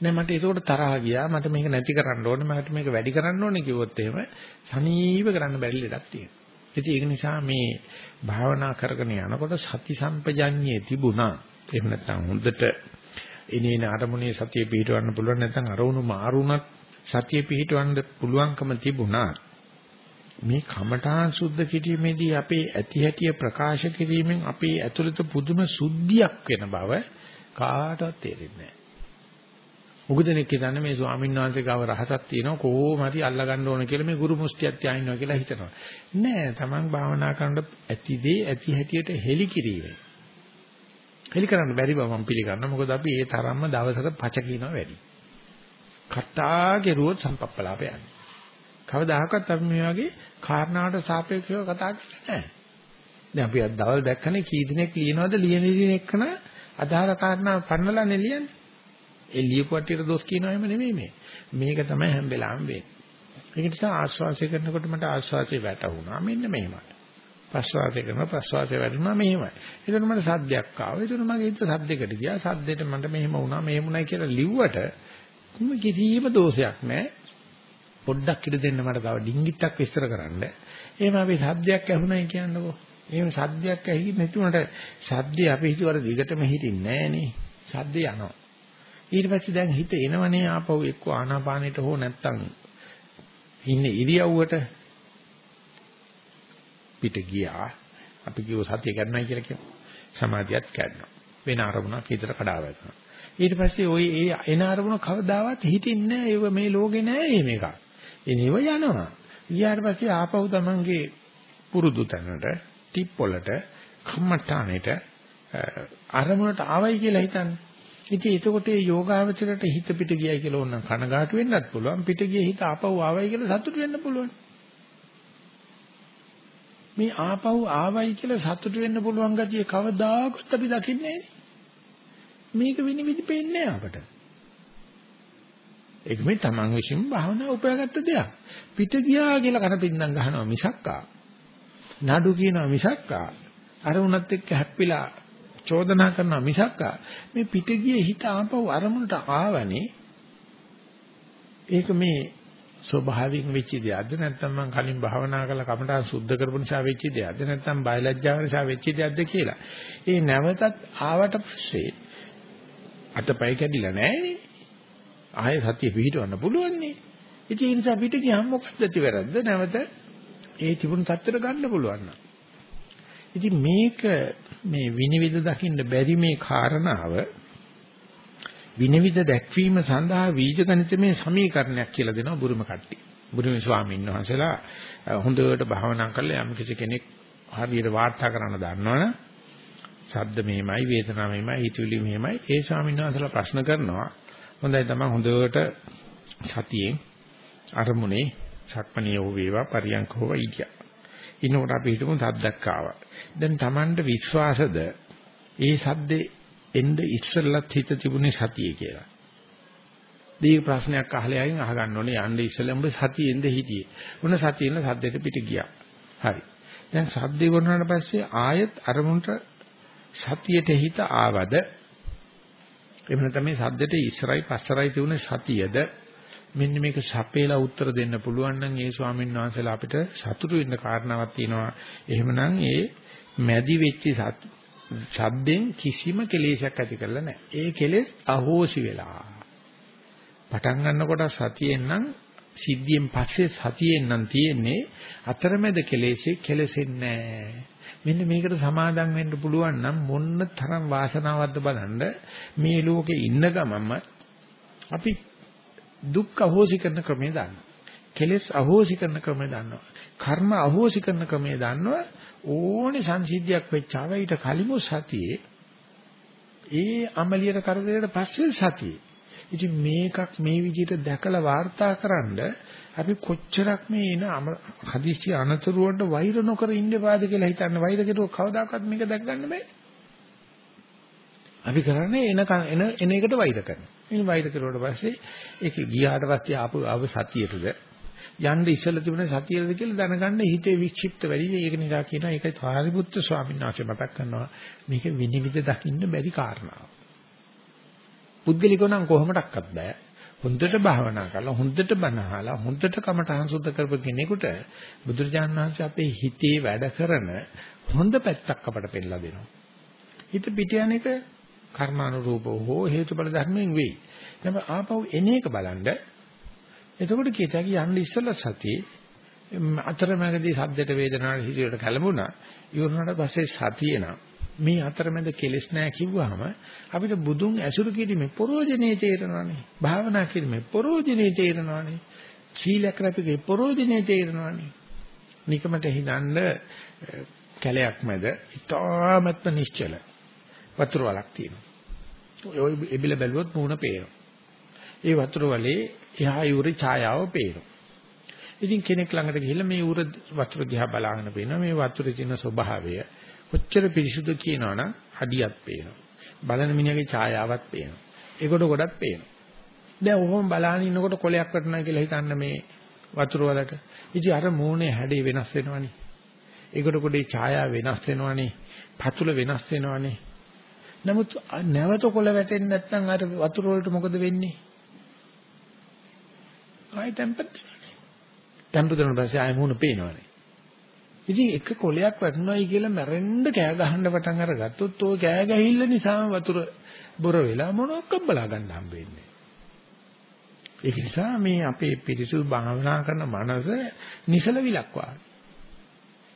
[SPEAKER 1] නෑ මට ඒකට තරහ ගියා මට මේක නැති කරන්න ඕනේ මට මේක වැඩි කරන්න ඕනේ කිව්වොත් එහෙම සනීප කරන්න බැරි ලඩක් තියෙනවා. ඉතින් ඒක නිසා මේ භාවනා කරගෙන යනකොට සති සම්පජඤ්ඤේ තිබුණා. එහෙම නැත්නම් හොඳට එනේන අරමුණේ සතිය පිහිටවන්න පුළුවන් නැත්නම් අරමුණු මාරුණත් සතිය පිහිටවන්න පුළුවන්කම තිබුණා. මේ කමඨාන් සුද්ධ කිරීමේදී අපේ ඇති හැටිය ප්‍රකාශ කිරීමෙන් අපේ ඇතුළත පුදුම සුද්ධියක් වෙන බව කාටවත් තේරෙන්නේ නැහැ. උගදෙනෙක් කියන්නේ මේ ස්වාමීන් වහන්සේ ගාව රහසක් තියෙනවා කොහොම හරි අල්ලා ගන්න ඕන කියලා මේ ගුරු මුස්තියක් තියා ඉන්නවා කියලා හිතනවා. නෑ Taman භාවනා කරනකොට ඇති දේ ඇති හැටියට හෙලි කිරීමේ. හෙලි කරන්න බැරි බව මම පිළිගන්නවා. මොකද අපි ඒ තරම්ම දවසකට පච කියනවා වැඩි. කතා කෙරුවොත් සම්පප්පලාප යන්නේ. කවදාහකත් අපි මේ වගේ කාරණාවට සාපේක්ෂව කතා කරන්නේ නැහැ. දැන් අපි අද දවල් දැක්කනේ කී දිනෙක ලියනවද ලියන දින එක්කන අදාළ කාරණා පන්නලානේ ලියන්නේ. ඒ ලියපු කටියට දොස් කියනවා එහෙම නෙමෙයි මේ. මේක තමයි හැම වෙලාවෙම වෙන්නේ. ඒක නිසා ආශ්වාසය කරනකොට මට ආශ්වාසය වැටුණා. මෙන්න මෙහෙමයි. ප්‍රශ්වාසය කරන ප්‍රශ්වාසය වැටුණා මෙහෙමයි. ඒකට මට සද්දයක් ආවා. ඒකට මගේ හිත සද්දයකට ගියා. සද්දෙට මට මෙහෙම වුණා මෙහෙම වුණයි කියලා ලිව්වට කිසිම දෝෂයක් නැහැ. පොඩ්ඩක් ඉඳ දෙන්න මට තව ඩිංගිත්තක් විස්තර කරන්න. එහෙම අපි සද්දයක් ඇහුණයි කියන්නකෝ. එහෙම සද්දයක් ඇහි නැතුණට සද්දේ අපි හිතුවර දිගටම හිටින්නේ නැහනේ. සද්දේ යනවා. ඊට පස්සේ දැන් හිත එනවනේ ආපහු එක්ක ආනාපානෙට හෝ නැත්තම් ඉන්නේ ඉරියව්වට පිට ගියා. අපි කිව්ව සතිය ගන්නයි කියලා කියමු. සමාධියත් ගන්නවා. වෙන අරමුණක් හිතට කඩා වැටෙනවා. ඊට පස්සේ ওই ඒ එන අරමුණ කවදාවත් හිතින්නේ නැහැ. ඒව මේ ලෝකේ නැහැ එහෙම එකක්. එනේව යනවා. ඊට පස්සේ ආපහු තමන්ගේ පුරුදු තැනට, ටිප් වලට, කම්මට්ටානෙට අරමුණට ආවයි කියලා හිතන්නේ. ඉතින් එතකොට මේ යෝගාවචරයට හිත පිට ගියයි කියලා ඕන කනගාටු වෙන්නත් පුළුවන්. පිට ගිය හිත ආපහු ආවයි කියලා සතුටු වෙන්න පුළුවන්. මේ ආපහු ආවයි කියලා සතුටු වෙන්න පුළුවන් ගතිය කවදාකවත් අපි දකින්නේ මේක විනිවිද පේන්නේ අපට. ඒක මේ Taman විසින් භාවනා උපයාගත්ත දෙයක්. පිට ගියා කියලා කන පින්නම් ගහනවා මිසක්කා. නඩු කියනවා මිසක්කා. අර උනත් එක්ක හැප්පිලා චෝදනා කරනවා මිසක්කා. මේ පිට ගියේ හිත ආපහු අරමුණට ආවනේ. ඒක මේ ස්වභාවයෙන් වෙච්ච දෙයක්ද නැත්නම් මම කලින් භාවනා කරලා කමඨාන් සුද්ධ කරපු නිසා වෙච්ච දෙයක්ද නැත්නම් බයලජ්ජාව නිසා වෙච්ච දෙයක්ද කියලා. ඒ නැවතත් ආවට පස්සේ අතපය කැඩිලා නැහැනේ. ආයෙ සතිය පිහිටවන්න පුළුවන් නේ. ඉතින් ඒ නිසා පිට ගියම මොකක්ද තිවරද්ද නැවත ඒ තිබුණු තත්ත්වයට ගන්න පුළුවන් නම්. ඉතින් මේක මේ විනිවිද දකින්න බැරි මේ කාරණාව විනිවිද දැක්වීම සඳහා වීජගණිතමය සමීකරණයක් කියලා දෙනවා බුරුම කට්ටිය. බුරුමේ ස්වාමීන් වහන්සේලා හොඳට භාවනා කරලා යම් කිසි කෙනෙක් හරියට වාර්තා කරන්න දන්නවනම් ශබ්ද මෙහෙමයි වේදනා මෙහෙමයි හිතවිලි මෙහෙමයි ඒ ස්වාමීන් වහන්සේලා ප්‍රශ්න කරනවා හොඳයි තමයි හොඳට සතියෙන් අරමුණේ සක්මණිය හෝ වේවා පරියන්ක හෝ ඉතියා. ඉන්නකොට අපි හිතමු සද්දක් ආවා. දැන් Tamanට විශ්වාසද ඒ සද්දේ එන්න ඉස්සෙල්ලත් හිත තිබුණේ සතියේ කියලා. දීර්ඝ ප්‍රශ්නයක් අහලා යයින් අහගන්න ඕනේ යන්න ඉස්සෙල්ලා උඹ සතියෙන්ද හිටියේ. උන සතියෙන්ද සද්දෙට පිට ගියා. හරි. දැන් සද්දේ වුණාට පස්සේ ආයෙත් අරමුණට සතියට හිත ආවද එහෙම නැත්නම් මේ සද්දෙට ඉස්සරයි පස්සරයි තිබුණේ සතියද මෙන්න මේක සපේලා උත්තර දෙන්න පුළුවන් නම් ඒ ස්වාමීන් වහන්සේලා අපිට සතුටු වෙන්න කාරණාවක් තියෙනවා එහෙමනම් ඒ මැදි වෙච්ච ශබ්දෙන් කිසිම කෙලෙසයක් ඇති කරලා නැහැ. ඒ කෙලෙස් අහෝසි වෙලා. පටන් ගන්නකොට සතියෙන් නම් සිද්ධියෙන් පස්සේ සතියෙන් නම් තියෙන්නේ අතරමැද කෙලෙසේ කෙලෙසෙන්නේ නැහැ. මෙන්න මේකට සමාදම් වෙන්න පුළුවන් නම් මොන්න තරම් වාසනාවක්ද බලන්න මේ ලෝකේ ඉන්න ගමම අපි දුක් අහෝසි කරන ක්‍රමය දන්නවා. කෙලෙස් අහෝසි කරන ක්‍රමය දන්නවා. කර්ම අහෝසි කරන ක්‍රමය දන්නවා. ඕනේ සංසිද්ධියක් වෙච්චාව ඊට කලිමු සතියේ ඒ අමලියට කරදරයට පස්සේ සතියේ ඉතින් මේකක් මේ විදිහට දැකලා වාර්තාකරනද අපි කොච්චරක් මේ එන හදිස්සි අනතුරු වලට වෛර නොකර ඉන්න පාද කියලා හිතන්න වෛර කෙරුවොත් කවදාකවත් මේක දැක් ගන්න බෑ. අපි කරන්නේ එන එන එන එකට වෛර කරනවා. මේ වෛර කරුවට පස්සේ ඒක ගියාට පස්සේ ආපු ආව සතියටද යන්න ඉස්සෙල්ලා තිබුණ සතියද කියලා දැනගන්න හිතේ වික්ෂිප්ත වැඩි. ඒක නිසා කියනවා ඒක සාරිපුත්‍ර ස්වාමීන් වහන්සේ මතක් කරනවා මේක විනිවිද දකින්න බැරි කාරණාවක්. පුද්ගලිකව නම් කොහොමඩක්වත් බෑ. හොඳට භාවනා කරලා හොඳට බණ අහලා හොඳට කමඨහං සුද්ධ කරපු කෙනෙකුට බුදුරජාණන් වහන්සේ අපේ හිතේ වැඩ කරන හොඳ පැත්තක් අපට පෙන්නලා දෙනවා. හිත පිට යන එක කර්මානුරූපව හෝ හේතුඵල ධර්මයෙන් වෙයි. එතන ආපහු එන එක බලන්න. එතකොට කීතකි යන්න ඉස්සෙල්ලා සතියේ අතරමැදදී සද්දට වේදනාවට හිතියට කලමුණා. ඉවරනට පස්සේ සතියේ නම් මේ අතරමැද කෙලෙස් නැහැ කිව්වහම අපිට බුදුන් ඇසුරු කිරීමේ ප්‍රෝජනේ තේරෙනවානේ. භාවනා කිරීමේ ප්‍රෝජනේ තේරෙනවානේ. සීලයක් රැපෙකේ ප්‍රෝජනේ තේරෙනවානේ. නිකමට හිතන්න කැලයක් මැද ඉතාමත්ම නිශ්චල වතුර වලක් තියෙනවා. ඔය එබිල බැලුවොත් මූණ පේනවා. ඒ වතුර වලේ එහා යුරේ ඡායාව පේනවා. ඉතින් කෙනෙක් ළඟට ගිහිල්ලා මේ උර වතුර දිහා බලාගෙන පේනවා මේ වතුරේ තියෙන ස්වභාවය කොච්චර පිරිසුදු කියනවනම් හඩියක් පේනවා. බලන මිනිහගේ ඡායාවක් පේනවා. ඒකට ගොඩක් පේනවා. දැන් ඔහොම බලහන් ඉන්නකොට කොලයක් වටනවා කියලා හිතන්න මේ වතුර වලට. ඉතින් අර මූණේ හැඩේ වෙනස් වෙනවනේ. ඒකට කොටේ ඡායාව වෙනස් වෙනවනේ. පතුල වෙනස් වෙනවනේ. නමුත් නැවත කොළ වැටෙන්නේ නැත්නම් අර වතුර වලට මොකද වෙන්නේ? ආයෙ ටෙම්පර්. ටෙම්පර් කරන පස්සේ ආයෙ මූණ පේනවනේ. ඉතින් එක කොලයක් වැටුණායි කියලා මැරෙන්න කෑ ගහන්න පටන් අරගත්තොත් ওই කෑ ගැහිල්ල නිසාම වතුර බොර වෙලා මොනවක් බලා ගන්න හම්බෙන්නේ. ඒක නිසා මේ අපේ පිරිසුදු භාවනා කරන මනස නිසල විලක් වාගේ.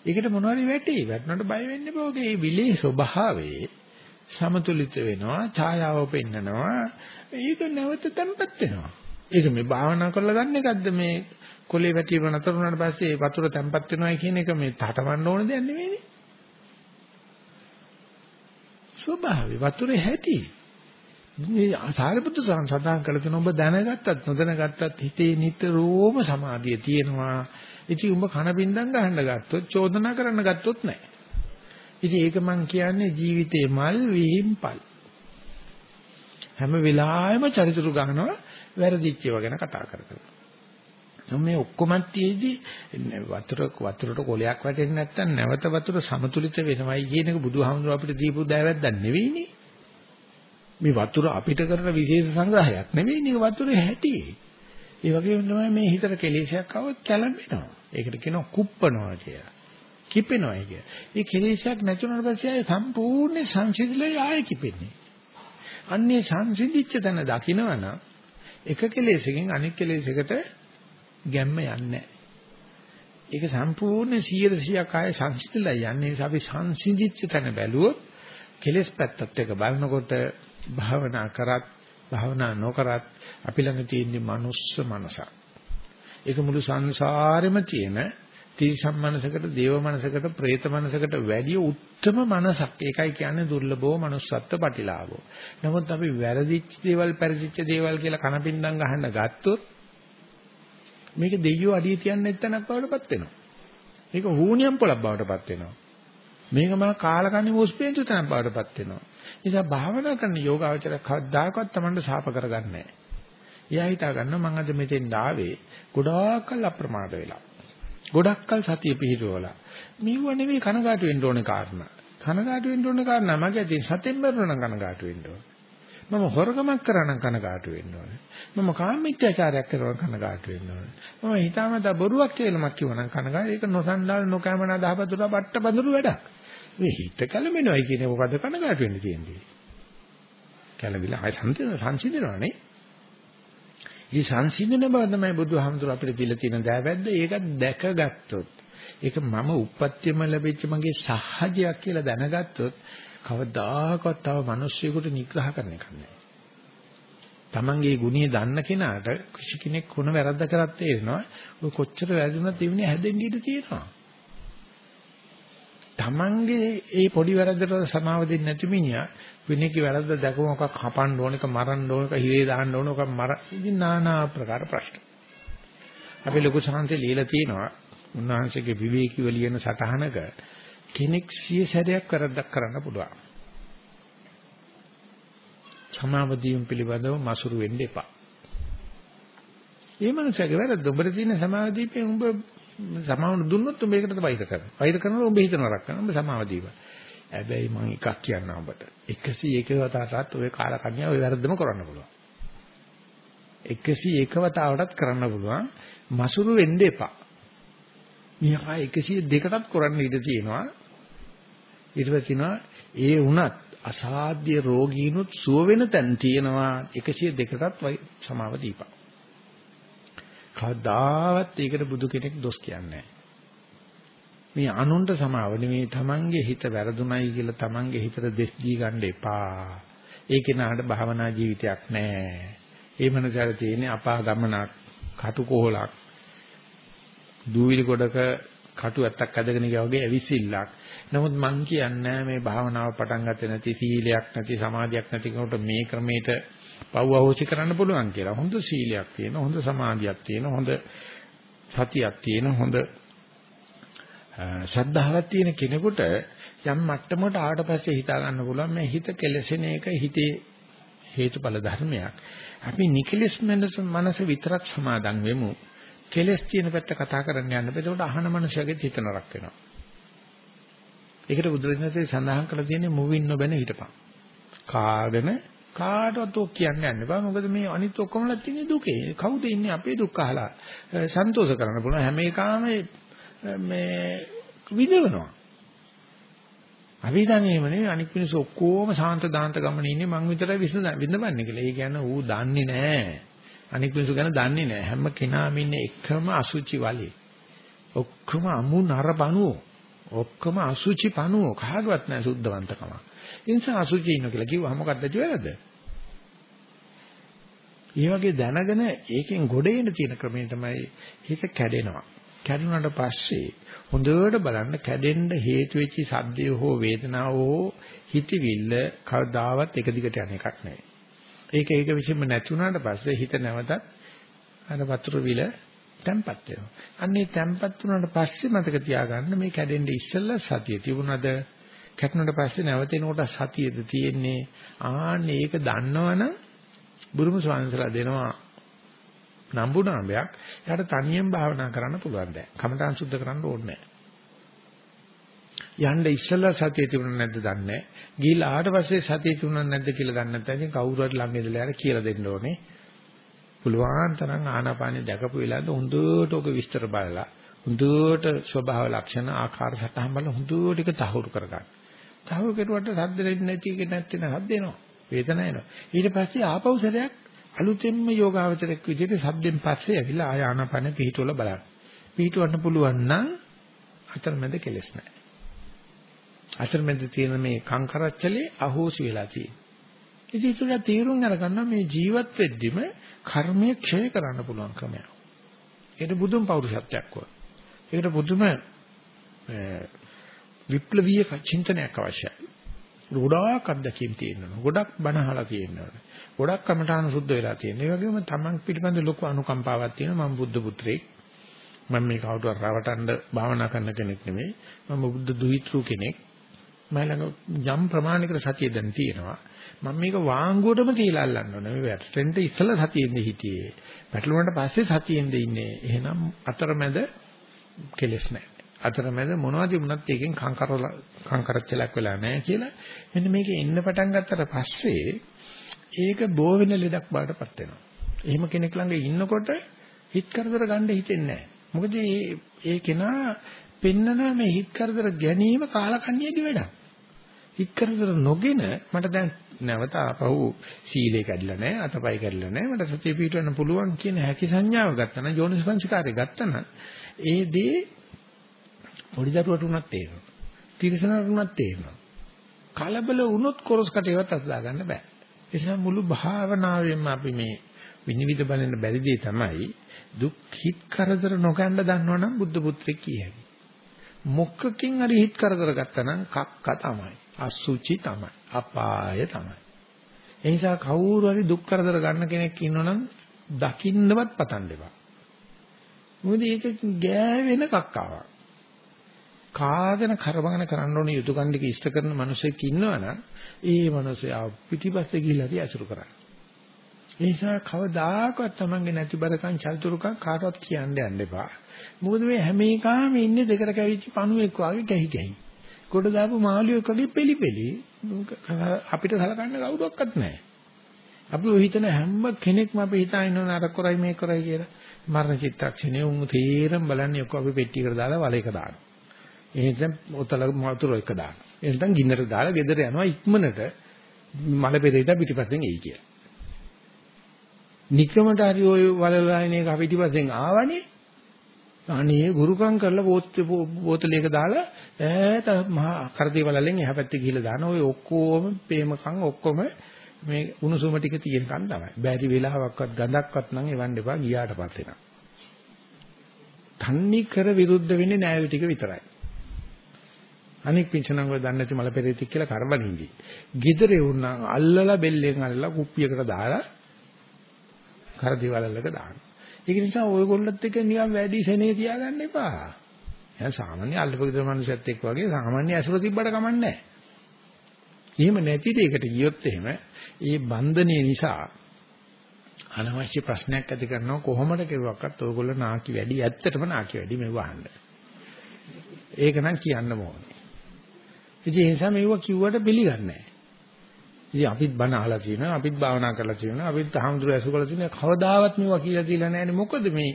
[SPEAKER 1] ඒකට මොනවද වැටේ? වැටුණාට බය වෙන්න එපා. ඒ විලේ ස්වභාවයේ සමතුලිත වෙනවා, ඡායාව පෙන්නනවා. ඒක නැවත තැම්පත් වෙනවා. ඒක මේ භාවනා කරලා ගන්න එකක්ද මේ කොලේ වැටීම නතර වුණාට පස්සේ වතුර තැම්පත් වෙනවා කියන එක මේ තටමන්න ඕන දෙයක් නෙවෙයිනේ. ස්වභාවය වතුරේ හැටි. මේ සාරිපුත්‍ර සඳහන් කළ තුන ඔබ දැනගත්තත් නොදැනගත්තත් හිතේ නිතරම සමාධිය තියෙනවා. ඉතින් උඹ කන බින්දම් ගහන්න ගත්තොත් චෝදනා කරන්න ගත්තොත් නැහැ. ඉතින් ඒක මං කියන්නේ ජීවිතේ මල් විහිම්පල්. හැම වෙලාවෙම චරිචුරු ගන්නවා වැරදිච්ච ඒවා ගැන කතා කර කර. මේ ඔක්කොමත් තියේදී වතුර වතුරට කොලයක් වැටෙන්නේ නැත්නම් නැවත වතුර සමතුලිත වෙනවයි කියන එක බුදුහාමුදුරුවෝ අපිට දීපු දෑවැද්දක් නෙවෙයිනේ. මේ වතුර අපිට කරන විශේෂ සංග්‍රහයක් නෙවෙයිනේ වතුරේ හැටි. ඒ වගේම තමයි මේ හිතට කෙලෙසයක් આવොත් කැළඹෙනවා. ඒකට කියනවා කුප්පනවා කියලා. කිපෙනවා කිය. ඒ කෙලෙසයක් නැතුණාට පස්සේ ආයේ සම්පූර්ණ සංසිඳලා ආයේ කිපෙන්නේ. අන්නේ සංසිඳිච්ච තැන දකිනවනම් එක කෙලෙසකින් අනෙක් කෙලෙසකට ගැම්ම යන්නේ ඒක සම්පූර්ණ 100%ක් ආයේ සංසිඳලා යන්නේ නිසා අපි සංසිඳිච්ච තැන බැලුවොත් කෙලෙස් පැත්තත් එක බලනකොට භාවනා කරත් භාවනා නොකරත් අපි ළඟ තියෙන මනුස්ස මනසක්. ඒක මුළු සංසාරෙම තියෙන තිරිසන් මනසකට, දේව මනසකට, പ്രേත මනසකට වැඩිය උත්තරම මනසක්. ඒකයි කියන්නේ දුර්ලභෝ manussත්ත්ව පටිලාභෝ. නමුත් අපි වැරදිච්ච දේවල්, පරිදිච්ච දේවල් කියලා කනපින්දම් ගහන්න ගත්තොත් මේක දෙයියෝ අඩිය තියන්නේ නැත්නම්ක් බවටපත් වෙනවා. මේක හූනියම් පොලක් බවටපත් වෙනවා. මේක මහා කාලකන්ණි මොස්පේන්තු තැනක් බවටපත් වෙනවා. නිසා භාවනා කරන යෝගාවචර කවදාකවත් Tamanට සාප කරගන්නේ නැහැ. එයා හිතා ගන්නවා මම අද මෙතෙන් ආවේ ගොඩාක්කල් අප්‍රමාද වෙලා. ගොඩක්කල් සතිය පිහිටවලා. මේව නෙවෙයි කනගාටු වෙන්න ඕනේ කාරණා. කනගාටු වෙන්න ඕනේ කාරණා මගේ අතින් සතෙන් මරන කනගාටු වෙන්න ඕනේ. මම හොරකමක් කරා නම් කනගාටු වෙන්න ඕනේ. මම කාමීත්‍යාචාරයක් කරනවා කනගාටු වෙන්න ඕනේ. මම හිතාමතා බොරුවක් කියලාමක් කිව්වා නම් කනගාටු ඒක නොසන්ඩාල නොකෑමනා දහපතුරා බට්ට බඳුරු වැඩක්. මේ හිත කැළඹෙනවයි කියන්නේ මොකද්ද කනගාටු වෙන්න තියෙන්නේ? කැළඹිලා ආය සංසිඳන සංසිඳනවනේ. මේ සංසිඳන බව තමයි බුදුහාමුදුර අපිට දීලා තියෙන දෑවැද්ද. ඒක දැකගත්තොත් ඒක මම උප්පත්තියම ලැබිච්ච මගේ සහජයක් කියලා දැනගත්තොත් කවදාකවත් තව මිනිස්සුයෙකුට නිග්‍රහ කරන්න එක නෑ. Tamange ගුණය දන්න කෙනාට කිසි කෙනෙක් කොන වැරද්ද කරත් තේරෙනවා. ඔය කොච්චර වැරදුනත් ඒ වෙනේ හැදෙන්න ඉඩ තියෙනවා. තමන්ගේ ඒ පොඩි වැරද්දට සමාව දෙන්නේ නැති මිනිහා වෙනකේ වැරද්ද දැකම මොකක් හපන්න ඕන එක මරන්න ඕන එක හිරේ දාන්න ඕන එක මර ඉතින් নানা ආකාර ප්‍රශ්න. අපි ලොකු සාංශේ ලියලා තියෙනවා උන්වහන්සේගේ විවේකීව ලියන සටහනක කෙනෙක් සිය සැරයක් වැරද්දක් කරන්න පුළුවන්. සමාවදීම් පිළිබඳව මසුරු වෙන්න එපා. ඒ මනුස්සයාගේ වැරද්ද උඹට තියෙන සමාවදීපේ උඹ සමාවන දුන්නොත් උඹ ඒකට වෛර කරනවා. වෛර කරනවා උඹ හිතන වරක් කරනවා. උඹ සමාවදීප. හැබැයි මම එකක් කියන්න උඹට. 101 වතාවටත් ඔය කාලකන්‍යා ඔය වැරද්දම කරන්න පුළුවන්. 101 වතාවටත් කරන්න පුළුවන්. මසුරු වෙන්න එපා. මියා 102කටත් කරන්න ඉඩ තියෙනවා. ඊට පස්සේ ඒ වුණත් අසාධ්‍ය රෝගීනුත් සුව වෙන තැන් තියෙනවා 102කටත් සමාව දීපන්. කවදාවත් ඒකට බුදු කෙනෙක් දොස් කියන්නේ මේ අනුන්ට සමාව නෙමේ තමන්ගේ හිත වැරදුණයි කියලා තමන්ගේ හිතට දෙස් දී ගන්න එපා. ඒ කෙනාට භවනා ජීවිතයක් නැහැ. ඒ මනසට තියෙන්නේ අපා ගමනක්, කටුකොහලක්, දූවිලි ගොඩක කටු ඇත්තක් අදගෙන ගියා වගේ ඇවිසිල්ලක්. නමුත් මං කියන්නේ මේ භාවනාව පටන් ගත්තේ නැති සීලයක් නැති සමාධියක් නැති කෙනෙකුට මේ ක්‍රමයට පව් අවශ්‍ය කරන්න පුළුවන් කියලා. හොඳ සීලයක් තියෙන, හොඳ සමාධියක් තියෙන, හොඳ සතියක් තියෙන, හොඳ ශ්‍රද්ධාවක් තියෙන කෙනෙකුට යම් මට්ටමකට ආවට පස්සේ හිතා ගන්න පුළුවන් මේ හිත කෙලසෙන එක හිතේ හේතුඵල ධර්මයක්. අපි නිකලස් මනස විතරක් සමාදන් වෙමු. කෙලස් තියෙන පැත්ත කතා කරන්න යන්න. එතකොට අහන මනුස්සයගේ හිත නරක වෙනවා. ඒකට බුදුරජාණන්සේ සඳහන් කරලා තියෙන්නේ මුවින් නොබැන හිටපන්. කාගෙන කාටවත් ඔක් කියන්න යන්න බෑ. මොකද මේ අනිත් ඔක්කොමලා තියෙන්නේ දුකේ. කවුද ඉන්නේ අපේ දුක් අහලා සන්තෝෂ කරන්න පුළුවන් හැම එකම මේ විඳවනවා. අපි දන්නේ නෙමෙයි අනික් මිනිස්සු ඔක්කොම සාන්ත දාන්ත ගමනේ ඉන්නේ මං විතරයි විඳවන්නේ කියලා. ඒ කියන්නේ ඌ දන්නේ නැහැ. අනික් මිනිස්සු ගැන දන්නේ නැහැ. හැම කෙනාම ඉන්නේ එකම අසුචි වලේ. ඔක්කොම අමු නරබනුවෝ. ඔක්කොම අසුචි පණුවෝ කාගවත් නැහැ සුද්ධවන්තකම. ඒ නිසා අසුචි ඉන්න කියලා කිව්වා මොකක්ද වැරද්ද? ඒ වගේ දැනගෙන ඒකෙන් ගොඩ එන්න තියෙන ක්‍රමය තමයි හිත කැඩෙනවා. කැඩුනට පස්සේ හොඳට බලන්න කැඩෙන්න හේතු වෙච්ච සද්දය හෝ වේදනාව හෝ හිතවිල්ල කවදාවත් එක දිගට යන එකක් නෙවෙයි. ඒක ඒක විසින්ම නැති වුණාට පස්සේ හිත නැවතත් අර වතුර විල තැම්පත් වෙනවා. අන්නේ තැම්පත් වුණාට පස්සේ මතක තියාගන්න මේ කැඩෙන්න ඉස්සෙල්ලා සතිය තිබුණාද? කැඩුණාට පස්සේ නැවතෙනකොට සතියද තියෙන්නේ. ආන්නේ ඒක දන්නවනම් බුරුම ස්වාමීන්සලා දෙනවා නම්බු නාමයක්. එයාට තනියෙන් භාවනා කරන්න පුළුවන් දැන්. කමඨාන් සුද්ධ කරන්න ඕනේ නැහැ. යන්න ඉස්සෙල්ලා සතිය තිබුණ නැද්ද දන්නේ නැහැ. ගිහිල්ලා ආවට පස්සේ සතිය තිබුණා නැද්ද කියලා දන්නේ නැත්නම් ඉතින් කවුරු හරි ළඟ ඉඳලා යාර කියලා දෙන්න ඕනේ. පුළුවන් තරම් ආනාපානිය දැකපු වෙලාවට හොඳට ඔක විස්තර බලලා හොඳට ස්වභාව ලක්ෂණ ආකාර සටහන් බලලා හොඳට ඒක තහවුරු කරගන්න. තහවුරු කරුවට සද්ද දෙන්නේ නැති එක නැත්නම් සද්ද එනවා. වේදන එනවා. ඊට පස්සේ ආපහු සැරයක් අලුතෙන්ම යෝගාවචරයක් විදිහට සද්දෙන් පස්සේ ඇවිල්ලා ආය ආනාපාන පිහිටවල බලන්න. පිහිටවන්න පුළුවන් නම් අතරමැද කෙලස් නැහැ. අතරමැද තියෙන මේ කංකරච්චලේ අහෝසි වෙලා තියෙනවා. ඉතින් ඒක තීරුම් අරගන්න මේ ජීවත් වෙද්දිම කර්මය ක්ෂය කරන්න පුළුවන් ක්‍රමයක්. ඒකට බුදුන් පෞරුෂත්වයක් වුණා. ඒකට බුදුම විප්ලවීය චින්තනයක් අවශ්‍යයි. ගොඩාක් අත්දැකීම් තියෙනවා. ගොඩක් බණ අහලා තියෙනවා. ගොඩක් කමඨාන සුද්ධ වෙලා තියෙනවා. ඒ වගේම තමන් පිළිබඳ ලොකු අනුකම්පාවක් තියෙනවා. මම බුද්ධ පුත්‍රයෙක්. මම මේ කවුරුහරි රවටන්න භාවනා කරන කෙනෙක් නෙමෙයි. මම බුද්ධ දුහිතෘ කෙනෙක්. මම ළඟ යම් ප්‍රමාණිකර සතිය දැන් තියෙනවා. මම මේක වාංගුවටම තියලා අල්ලන්න ඕනේ. මේ වැටෙන්න ඉස්සලා සතියෙන්ද හිටියේ. පැටලුණාට පස්සේ සතියෙන්ද ඉන්නේ. එහෙනම් අතරමැද කෙලස් නැහැ. අතරමැද මොනවද වුණත් ඒකෙන් කංකරල කංකරච්චලක් වෙලා නැහැ කියලා. මෙන්න මේක එන්න පටන් ගත්තට පස්සේ ඒක බෝ වෙන ලෙඩක් බාටපත් වෙනවා. එහෙම කෙනෙක් ළඟ ඉන්නකොට හිත කරදර ගන්න හිතෙන්නේ නැහැ. මොකද ඒ ඒ කෙනා පෙන්නනවා මේ හිත කරදර ගැනීම කාලකන්ණියගේ වැඩක්. හිත කරදර නොගෙන මට දැන් නැවත ආපහු සීලේ කැඩිලා නැහැ අතපය කැඩිලා නැහැ මට සතිය පිටවන්න පුළුවන් කියන හැකි සංඥාව ගත්තා නම් යෝනිස්පංචකාරය ගත්තා නම් ඒ දේ පොඩි දරුවට උනත් තේරෙනවා. තිරසනට උනත් තේරෙනවා. කලබල වුණොත් කොරස් කටේවත් අත දාගන්න බෑ. ඒ නිසා මුළු භාවනාවෙම අපි මේ විනිවිද බලන්න බැරි දේ තමයි දුක් හිත් කරදර නොගන්න දන්නවනම් බුද්ධ පුත්‍රෙක් කියයි. මොකකින් හරි හිත කරදර ගත්තා නම් කක්ක තමයි. අසුචි තමයි. අපාය තමයි. ඒ නිසා කවුරු හරි දුක් කරදර ගන්න කෙනෙක් ඉන්නවනම් දකින්නවත් පතන් දෙපා. මොකද ඒක ගෑවෙන කක්කාවක්. කාගෙන කරවගෙන කරන්න ඕනේ යුතුයකම් ටික ඉෂ්ට කරන මිනිසෙක් ඉන්නවනම් ඒ මිනිසයා පිටිපස්සේ ගිහිල්ලා හරි අසුරු කරන්න. ඒ නිසා කවදාකවත් Tamange නැතිබරකම් චල්තුරුකම් කාටවත් කියන්න යන්න එපා. මොකද මේ හැම එකම ඉන්නේ දෙකට කැවිච්ච පණුවෙක් වගේ ගැහි ගැහි. කොට දාපු මාළියෙක් වගේ පෙලි පෙලි අපිට සලකන්න කවුරක්වත් නැහැ. අපි ඔය හිතන හැම කෙනෙක්ම අපි හිතා ඉන්නවනේ අර කරයි මේ කරයි කියලා. මරණ චිත්තක්ෂණේ උන් තීරම් බලන්නේ ඔක්කො අපි පෙට්ටියකට දාලා වලයක දානවා. එහෙනම් ඔතල වතුර එක දානවා. එහෙනම් ගින්නට දාලා ගෙදර යනවා ඉක්මනට මල පෙරේත පිටිපස්සෙන් එයි කියලා. නිකමට හරි ওই වලලායින එක පිටිපස්සෙන් ආවනේ. අනේ ගුරුකම් කරලා බෝතලයක දාලා ඈත මහා කරදී වලලෙන් එහා පැත්තේ ගිහිල්ලා දාන ඔය ඔක්කොම ප්‍රේමකම් ඔක්කොම මේ උණුසුම ටික තියෙනකන් තමයි. බැරි වෙලාවක්වත් ගඳක්වත් නම් එවන්න එපා ගියාට පස්සේ නම්. තන්නේ කර විරුද්ධ වෙන්නේ නෑයෝ ටික විතරයි. අනික් පිංචනම් වල දන්නේ නැති මල පෙරේතෙක් කියලා කරබනින්දි. গিදරේ වුණා අල්ලලා බෙල්ලෙන් අල්ලලා කුප්පියකට දාලා කරදිවලල්ලක දානවා. ඒක නිසා ඔයගොල්ලොත් එක්ක නිකන් වැඩි සෙනේ තියාගන්න එපා. එහෙනම් සාමාන්‍ය අල්ලපගෙදර මිනිස්සුත් එක්ක වගේ සාමාන්‍ය ඇසුර තිබ්බට කමන්නේ නැහැ. එහෙම නැති දෙයකට ගියොත් එහෙම ඒ බන්ධනය නිසා අනවශ්‍ය ප්‍රශ්නයක් ඇති කරනවා කොහොමද කෙරුවක්වත් ඔයගොල්ලෝ නාකි වැඩි ඇත්තටම නාකි වැඩි මෙව අහන්න. ඒක නම් කියන්න ඕනේ. ඉතින් ඒ නිසා මේව කිව්වට පිළිගන්නේ නැහැ. ඉතින් අපිත් බණ අහලා තියෙනවා, අපිත් භාවනා කරලා තියෙනවා, අපිත් හාමුදුරුවෝ ඇසු කරලා තියෙනවා. කවදාවත් මේවා කියලා තියලා නැහැනේ. මොකද මේ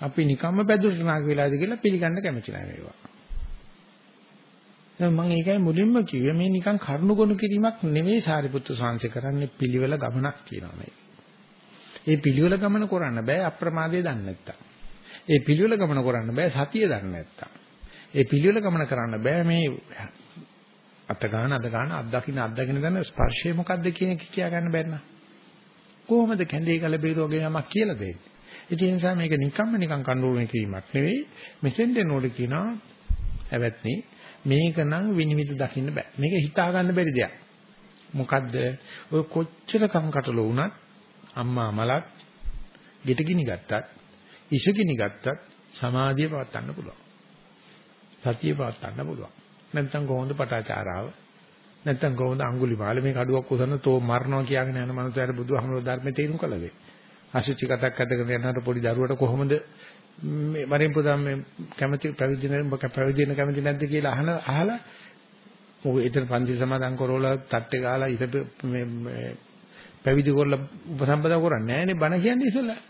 [SPEAKER 1] අපි නිකම්ම පැදුරට නාග වෙලාද කියලා පිළිගන්න කැමති නැහැ මේවා. දැන් මම ඒකයි මුලින්ම කිව්වේ මේ නිකන් කරුණුගොනු කිරීමක් නෙවෙයි සාරිපුත්තු සාංශ කරන්නේ පිළිවෙල ගමනක් කියනවා මේ. ඒ පිළිවෙල ගමන කරන්න බෑ අප්‍රමාදයේ දන්නේ නැත්තම්. ඒ පිළිවෙල ගමන කරන්න බෑ සතිය දන්නේ නැත්තම්. ඒ පිළිවෙල ගමන කරන්න බෑ මේ අත ගන්න අත ගන්න අත් දකින්න අත් දකින්න දන්න ස්පර්ශය මොකද්ද කියන එක කියා ගන්න බැන්න. කොහොමද කැඳේ කල බේරුවගේ යමක් කියලා දෙන්නේ. ඒ නිසා මේක නිකම්ම නිකම් කඳුරුනේ කිරීමක් නෙවෙයි. මෙතෙන් දෙනෝඩ කියනවා හැවත්නි මේක නම් විනිවිද දකින්න බෑ. මේක හිතා ගන්න බැරි දෙයක්. මොකද්ද? ඔය කොච්චර කම්කටොළ වුණත් අම්මා මලක් ගෙට ගිනි ගත්තත්, ඉෂ ගිනි ගත්තත් සමාධිය පවත් ගන්න පුළුවන්. සතිය පවත් ගන්න පුළුවන්. නැත්නම් කොහොමද පටාචාරාව? නැත්නම් කොහොමද අඟුලිමාල මේ කඩුවක් උසන තෝ මරනවා කියගෙන යන මනුස්සයාට බුදුහාමුදුරුවෝ ධර්මයේ තේරුම් කළද? අසුචි කතක් අදගෙන යනකොට පොඩි දරුවට කොහොමද මේ වරින් පුදා මේ කැමැති පැවිදි නැත්නම් පැවිදි වෙන කැමැති නැද්ද කියලා අහන අහලා ඔය ඊතර පන්ති සමාදන් කරවලා තට්ටේ ගහලා ඊට මේ පැවිදි කරලා උපසම්පදා කරන්නේ නැහනේ බණ කියන්නේ ඉතලා.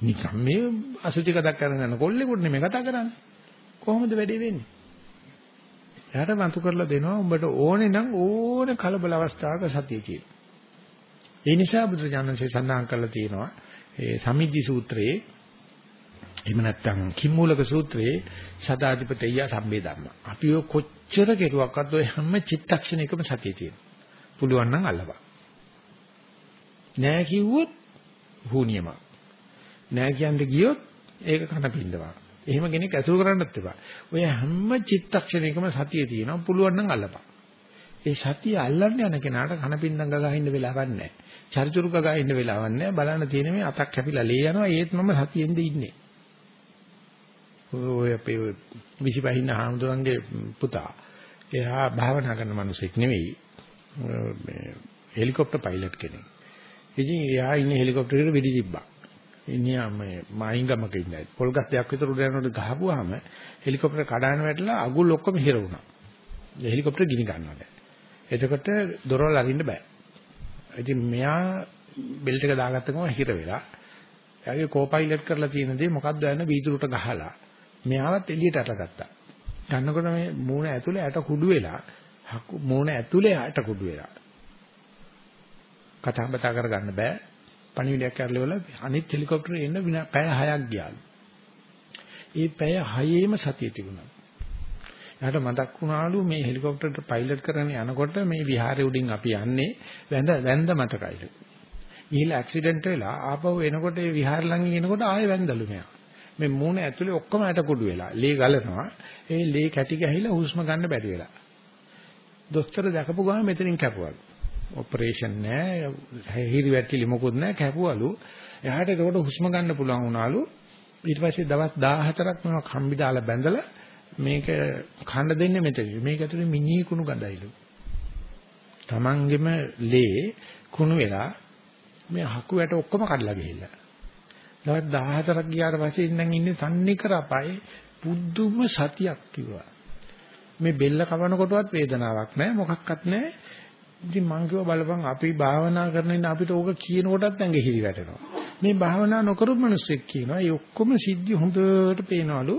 [SPEAKER 1] නිකම් මේ අසුචි කතක් කරගෙන යන කොල්ලෙකුට නෙමෙයි කතා කරන්නේ. කොහොමද වැඩේ වෙන්නේ? එයාට වන්තු කරලා දෙනවා උඹට ඕනේ නම් ඕනේ කලබල අවස්ථාවක සතිය කියලා. ඒ නිසා බුදුරජාණන්සේ සඳහන් කරලා තියෙනවා ඒ සමිද්ධි සූත්‍රයේ එහෙම නැත්නම් කිම්මූලක සූත්‍රයේ සදාධිපතේය සම්බේ ධර්ම. අපි ඔය කොච්චර කෙරුවක්වත් ඔය හැම චිත්තක්ෂණයකම සතිය තියෙනවා. පුළුවන් නම් අල්ලපන්. නෑ කිව්වොත් හුනියම. නෑ කියන්න ගියොත් ඒක කන පින්දවා. එහෙම කෙනෙක් ඇසුරු කරන්නත් එපා. ඔය හැම චිත්තක්ෂණයකම සතිය තියෙනවා. පුළුවන් නම් අල්ලපන්. ඒ සතිය අල්ලන්න යන කෙනාට කන පින්දම් ගගා ඉන්න වෙලාවක් නැහැ. චරිචුරු ගගා ඉන්න වෙලාවක් නැහැ. බලන්න තියෙන මේ අතක් කැපිලා ලේ යනවා. ඒත් මම සතියෙන්ද ඉන්නේ. ඔය අපේ විසිපහින්න හාමුදුරන්ගේ පුතා. එයා භාවනා කරන මිනිසෙක් නෙවෙයි. මේ හෙලිකොප්ටර් පයිලට් කෙනෙක්. ඉතින් එයා ඉන්නේ හෙලිකොප්ටර් එකට වෙඩි තිබ්බා. ඉනියා මේ මායිංගමක ඉඳයි. පොල්ගස් දෙයක් විතර උඩ යනකොට ගහපුවාම හෙලිකොප්ටර් කඩාන වැටලා අගුල් ඔක්කොම හිර වුණා. ඒ හෙලිකොප්ටර් ගිනි ගන්නවා දැන්. එතකොට දොරවල් අරින්න බෑ. ඉතින් මෙයා බෙල්ට් එක දාගත්ත ගමන් හිර වෙලා. එයාගේ කෝපයිලට් කරලා තියෙන දේ මොකද්ද යන වීදුරුට ගහලා මෙයාවත් එළියට අටගත්තා. ගන්නකොට මේ මූණ ඇතුලේ ඇට කුඩු වෙලා මූණ ඇතුලේ ඇට කුඩු වෙලා. කතා බතා කරගන්න බෑ. පණිවිඩයක් කරලා වල අනිත් හෙලිකොප්ටරේ එන්න පැය 6ක් ගියාලු. ඒ පැය 6ේම සතිය තිබුණා. එයාට මතක් වුණාලු මේ හෙලිකොප්ටරේට පයිලට් කරගෙන යනකොට මේ විහාරේ උඩින් අපි යන්නේ වැඳ වැඳ මතකයිලු. ගිහිල්ලා ඇක්සිඩන්ට් වෙලා ආපහු එනකොට ඒ විහාර ළඟින් එනකොට ආයෙ වැඳලු මෙයා. මේ මූණ ඇතුලේ ඔක්කොම ඇට කුඩු වෙලා ලේ ගලනවා. ඒ ලේ කැටි ගහලා හුස්ම ගන්න බැරි වෙලා. දොස්තර දැකපු ගමන් මෙතනින් කැපුවලු. ඔපරේෂන් නෑ, හිරි වැටිලි මොකුත් නෑ කැපුවලු. එයාට ඒකට හුස්ම ගන්න පුළුවන් වුණාලු. ඊට පස්සේ දවස් 14ක් මම කම්බි දාලා බැඳලා මේක කන්න දෙන්නේ මෙතන. මේක ඇතුලේ මිනී කුණු ගඳයිලු. Tamangema ලේ කුණු වෙලා මේ හකු වැට ඔක්කොම කඩලා ගිහිල්ලා. දවස් 14ක් ගියාට පස්සේ ඉඳන් ඉන්නේ සම්නිකර අපායේ පුදුම සතියක් කිව්වා. මේ බෙල්ල කවන කොටවත් වේදනාවක් නැහැ මොකක්වත් නැහැ. ඉතින් මං කිව්වා බලපන් අපි භාවනා කරන ඉන්න අපිට ඕක කියන කොටත් ඇඟ හිරි වැටෙනවා. මේ භාවනා නොකරු මිනිස්සෙක් කියනවා ඒ ඔක්කොම සිද්ධි හොඳට පේනවලු.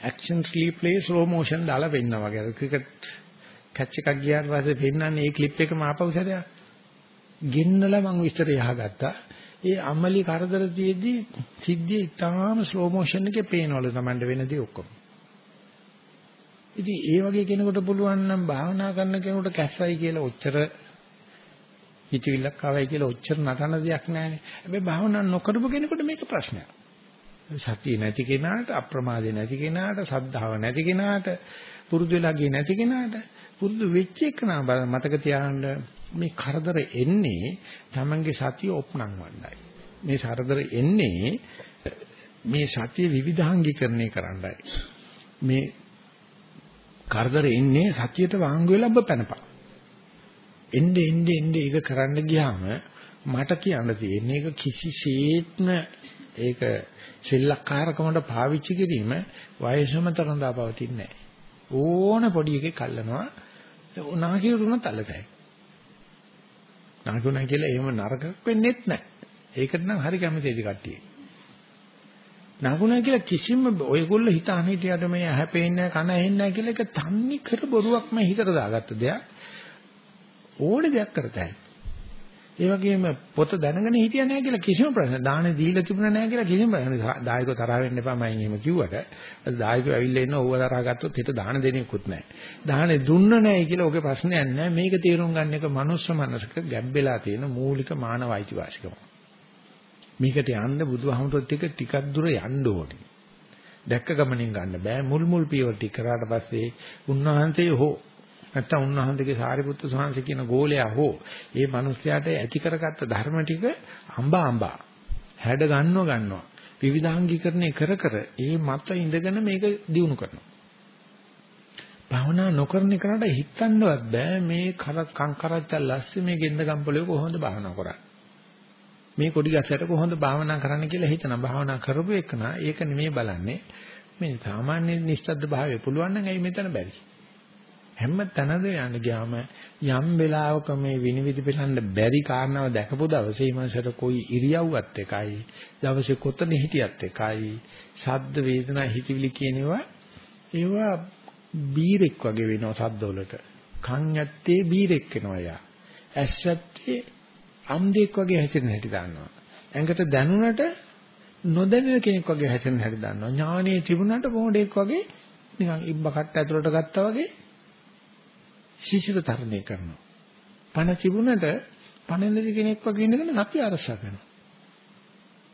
[SPEAKER 1] action replay slow motion දාලා වෙන්නා වගේ. ක්‍රිකට් කැච් එකක් ගියාට පස්සේ පෙන්නන්නේ ඒ ක්ලිප් එකම ආපහු සැරයක්. ගෙන්නලා මං විස්තර යහගත්තා. ඒ අමලි කරදර තියේදී සිද්ධිය ඉතාම ස්ලෝ මොෂන් එකේ පේනවලු Tamande වෙනදී ඔක්කොම. ඉතින් ඒ වගේ කෙනෙකුට පුළුවන් නම් භාවනා කරන කෙනෙකුට කැස්සයි කියලා ඔච්චර හිතවිල්ලක් ආවයි කියලා ඔච්චර නටන දෙයක් නැහැ. හැබැයි භාවනා නොකරපු කෙනෙකුට මේක ප්‍රශ්නයක්. සතිය නැති කෙනාට අප්‍රමාදේ නැති කෙනාට සද්ධාව නැති කෙනාට පුරුදු වෙලා ගියේ නැති කෙනාට පුරුදු වෙච්ච එක නම් මතක තියාගන්න මේ කරදර එන්නේ තමන්ගේ සතිය ඔප්නම් වණ්ඩයි. මේ කරදර එන්නේ මේ සතිය විවිධාංගීකරණය කරන්නයි. මේ කරදර එන්නේ සතියට වාංගු වෙලා ඔබ පැනපන්. එන්නේ එන්නේ එන්නේ ඒක කරන්න ගියාම මට කියන්න තියෙන්නේ ඒක කිසිසේත්ම ඒක සෙල්ලක්කාරකමකට පාවිච්චි කිරීම වයසම තරඳා පවතින්නේ නැහැ. ඕන පොඩි එකෙක් අල්ලනවා නාකියුරුණ තලතයි. නාකියුණා කියලා එහෙම නරකක් වෙන්නේත් නැහැ. ඒකට නම් හරි කැමතියි කට්ටිය. නාකුණා කියලා කිසිම ඔයගොල්ලෝ හිතාන හිටියට මේ හැපෙන්නේ කන ඇහෙන්නේ නැහැ කියලා එක තන්නේ කර බොරුවක් මම හිතට දාගත්ත දෙයක්. ඕනේ දෙයක් කරතයි. ඒ වගේම පොත දැනගෙන හිටියා නැහැ කියලා කිසිම ප්‍රශ්න දාහනේ දීලා තිබුණා නැහැ කියලා කිසිම ප්‍රශ්න. දායකව තරහ වෙන්න එපා මම එහෙම කිව්වට. දායකව ඇවිල්ලා ඉන්න ඕව තරහ ගත්තොත් හිත දාහන දෙනෙකුත් නැහැ. දාහනේ දුන්න නැහැ කියලා ඔගේ ප්‍රශ්නයක් නැහැ. මේක තේරුම් ගන්න එක මනුස්ස මනසක ගැබ්බෙලා තියෙන මූලික මානව අයිතිවාසිකම මේකට යන්න බුදුහමතුත් ටික ටිකක් දුර යන්න ඕනේ. දැක්ක ගමනින් ගන්න බෑ. මුල් මුල් පියවර ටික කරාට පස්සේ උන්වහන්සේ හෝ නැත්තම් උන්වහන්සේගේ සාරිපුත්තු සාංශ කියන ගෝලයා හෝ ඒ මිනිස්යාට ඇති කරගත්ත ධර්ම ටික අඹා අඹා හැඩ ගන්නව ගන්නවා. විවිධාංගීකරණය කර කර ඒ මත ඉඳගෙන මේක දිනු කරනවා. භාවනා නොකරන එකට හිතන්නවත් බෑ මේ කර කංකරච්ච ලස්සේ මේ ගෙන්ද ගම්පලේ කොහොමද භාවනා කරන්නේ? මේ කොඩි ගැසයට කොහොමද භාවනා කරන්න කියලා හිතන. භාවනා කරපු එකන ඒක නෙමෙයි බලන්නේ. මේ සාමාන්‍ය නිස්සද්ද භාවය පුළුවන් නම් ඇයි මෙතන බැරි? හැම තැනද යන්න ගියාම යම් වෙලාවක මේ විනිවිද පිළන්න බැරි කාරණාව දැකපු දවසේ මනසට કોઈ ඉරියව්වත් එකයි. දවසේ කොතන හිටියත් එකයි. ශබ්ද වේදනා හිතවිලි කියනවා ඒවා බීරෙක් වගේ වෙනවා ශබ්ද වලට. කන් ඇත්තේ බීරෙක් වෙනවා යා. ඇස් ඇත්තේ අන්ධෙක් වගේ හැසිරෙන හැටි දන්නවා ඇඟට දැනුණට නොදැනෙන කෙනෙක් වගේ හැසිරෙන හැටි දන්නවා ඥානෙ තිබුණාට පොඩෙක් වගේ නිකන් ඉබ්බ කට්ට ඇතුලට ගත්තා වගේ ශිෂ්‍යක තරණය කරනවා. පණ තිබුණට පණ නැති කෙනෙක් වගේ ඉඳගෙන අපි අරසා කරනවා.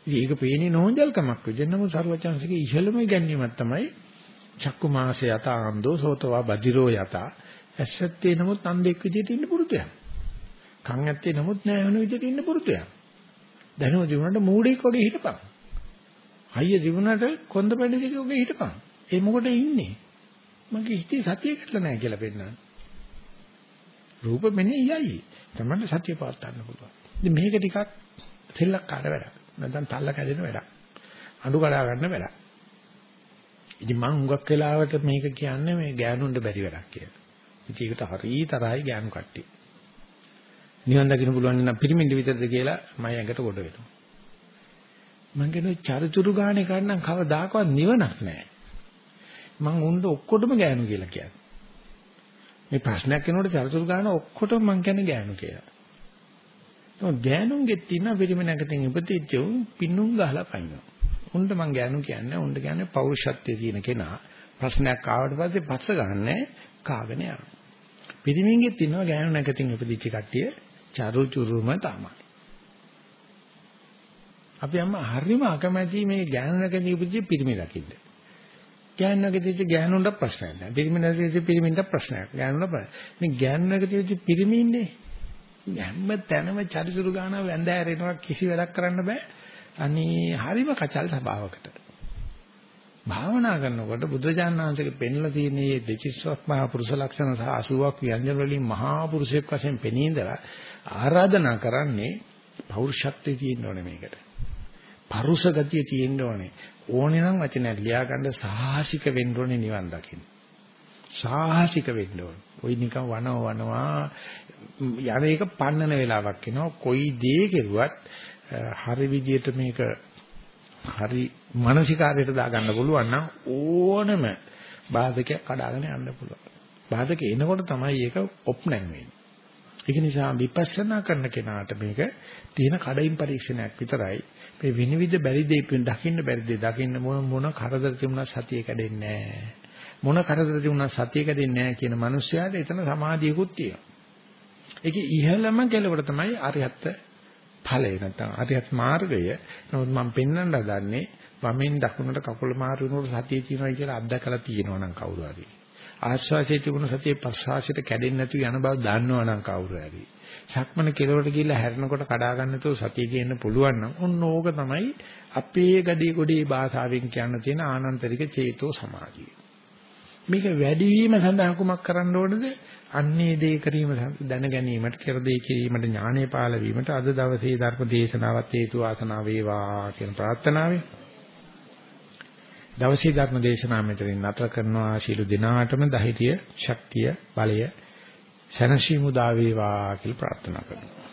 [SPEAKER 1] ඉතින් ඒක පේන්නේ නෝන්ජල්කමක් විදිහ නමුත් සර්වචන්සේගේ ඉහළම ගැන්වීමක් තමයි චක්කු මාසේ යත ආන්දෝ සෝතවා බදිරෝ යත ඇසත්තේ නමුත් අන්දෙක් විදිහට ඉන්න පුරුතයක්. කන් ඇත්තේ නමුත් නෑ වෙන විදිහට ඉන්න පුරුතයක්. දැනුම ජීවනට මූඩෙක් වගේ හිටපන්. හයිය ජීවනට කොන්ද පැඩ දෙක වගේ හිටපන්. ඒ මොකටද ඉන්නේ? මගේ හිතේ සතිය කැඩලා නැහැ කියලා පෙන්නනවා. රූප මෙනෙහියයි. තමයි සත්‍ය පාත් ගන්න පුළුවන්. ඉතින් මේක ටිකක් සෙල්ලක්කාර වැඩක්. නැත්නම් තල්ල කැඩෙන වැඩක්. අඬු කඩා ගන්න වැඩක්. ඉතින් මම හුඟක් වෙලාවට මේක කියන්නේ මේ ගෑනුන්ට බැරි වැඩක් කියලා. ඉතින් ඒකට හරි තරහයි ගෑනු කට්ටිය. නිවන් දකින්න පුළුවන් නම් පිරිමින්ද විතරද කියලා මම ඇඟට ගොඩ වෙනවා. මං කියන චරිචුරු ගානේ ගන්නම් කවදාකවත් නිවනක් නැහැ. මං උන්ට ඔක්කොටම ගෑනු කියලා කියන්නේ. මේ ප්‍රශ්නයක් කෙනෙකුට චරිචුරු ගාන ඔක්කොටම මං කියන්නේ ගෑනු කියලා. ඒක ගෑනුන්ගෙත් තියෙන පිරිමනකටින් ඉපදිච්ච උන් පින්නුම් ගහලා පයින්නවා. උන්ට මං ගෑනු කියන්නේ උන්ට කියන්නේ පෞරුෂත්වයේ තියෙන කෙනා. ප්‍රශ්නයක් ආවට පස්සේ පස්ස ගන්නෑ කාගෙන යනවා. පිරිමින්ගෙත් ඉන්නවා ගෑනු නැකතින් ඉපදිච්ච කට්ටිය චරුචුරුම තමයි. අපි අම්මා හරිම අකමැති මේ ගෑනු නැකතින් ඉපදිච්ච පිරිමි දකින්න. ගෑනු නැකතිච්ච ගෑනුන්ට ප්‍රශ්නයක් නැහැ. පිරිමි නැකතිච්ච පිරිමින්ට ප්‍රශ්නයක්. ගෑනුන්ට ප්‍රශ්නයක්. මේ ගෑනු නැකතිච්ච පිරිමි ඉන්නේ හැම තැනම චරිචුරු ගාන වැඳ ඇරෙනවා කිසි වැඩක් කරන්න බෑ. අනේ හරිම කචල් ස්වභාවකට. භාවනා කරනකොට බුදුරජාණන් වහන්සේගේ පෙන්ලා තියෙන මේ දෙචිස්සක් මහා පුරුෂ ලක්ෂණ සහ 80ක් ව්‍යංජන වලින් මහා පුරුෂයෙක් වශයෙන් පෙනී ඉඳලා ආරාධනා කරන්නේ පෞරුෂත්වයේ තියෙන්න ඕනේ මේකට. පරුෂ ගතිය තියෙන්න ඕනේ. ඕනේ නම් වචනයක් ලියා ගන්න සාහසික වෙන්න ඕනේ නිවන් දකින්න. සාහසික වෙන්න ඕනේ. ওই නිකන් වනව වනවා යන එක පන්නන වෙලාවක් එනවා. කොයි දේ කෙරුවත් හරි විදියට මේක හරි මානසිකාරයට දාගන්න පුළුවන් නම් ඕනම බාධකයක් කඩාගෙන යන්න පුළුවන්. බාධක එනකොට තමයි ඒක ඔප්නැන් වෙන්නේ. ඒක නිසා විපස්සනා කරන කෙනාට මේක තියෙන කඩින් පරීක්ෂණයක් විතරයි. මේ විනිවිද බැරි දේ දකින්න බැරි දේ දකින්න මොන මොන කරදර තිබුණා සතිය කැඩෙන්නේ නැහැ. මොන කරදර තිබුණා සතිය කැඩෙන්නේ නැහැ කියන මිනිස්යාට එතන සමාධියකුත් තියෙනවා. ඒකේ ඉහළම කෙලවර තමයි අරියත්ත ඵලය නැත්නම් අරියත් මාර්ගය. නමුත් මම පෙන්වන්න හදන්නේ වමෙන් දකුණට කකුල මාරු වෙනකොට සතිය තියෙනවා කියලා අත්දකලා තියෙනවා නම් කවුරු හරි. ආශ්වාසයේ තිබුණ සතිය ප්‍රශ්වාසයට කැඩෙන්නේ නැතුව යන බව දන්නවා නම් කවුරු හරි. සක්මන කෙලවරට ගිහිල්ලා හැරෙනකොට කඩා ගන්න නැතුව සතිය ගේන්න පුළුවන් නම් ඔන්න ඕක තමයි අපේ ගඩේ ගොඩේ භාෂාවෙන් කියන්න තියෙන ආනන්තරික චේතෝ සමාධිය. මේක වැඩි වීම සඳහා කුමක් කරන්න ඕනද? අන්නේ දේ කිරීම දැන ගැනීමට, කර දේ කිරීමට ඥානෙ පාල වීමට අද දවසේ ධර්ම දේශනාවත් හේතු වාසනා වේවා කියන ප්‍රාර්ථනාවෙන් දවසේ ධර්ම දේශනාව මෙතනින් නතර කරනවා ශීල දිනාටම ධෛර්ය, ශක්තිය, බලය, සනසීමු දා වේවා කියලා ප්‍රාර්ථනා කරනවා.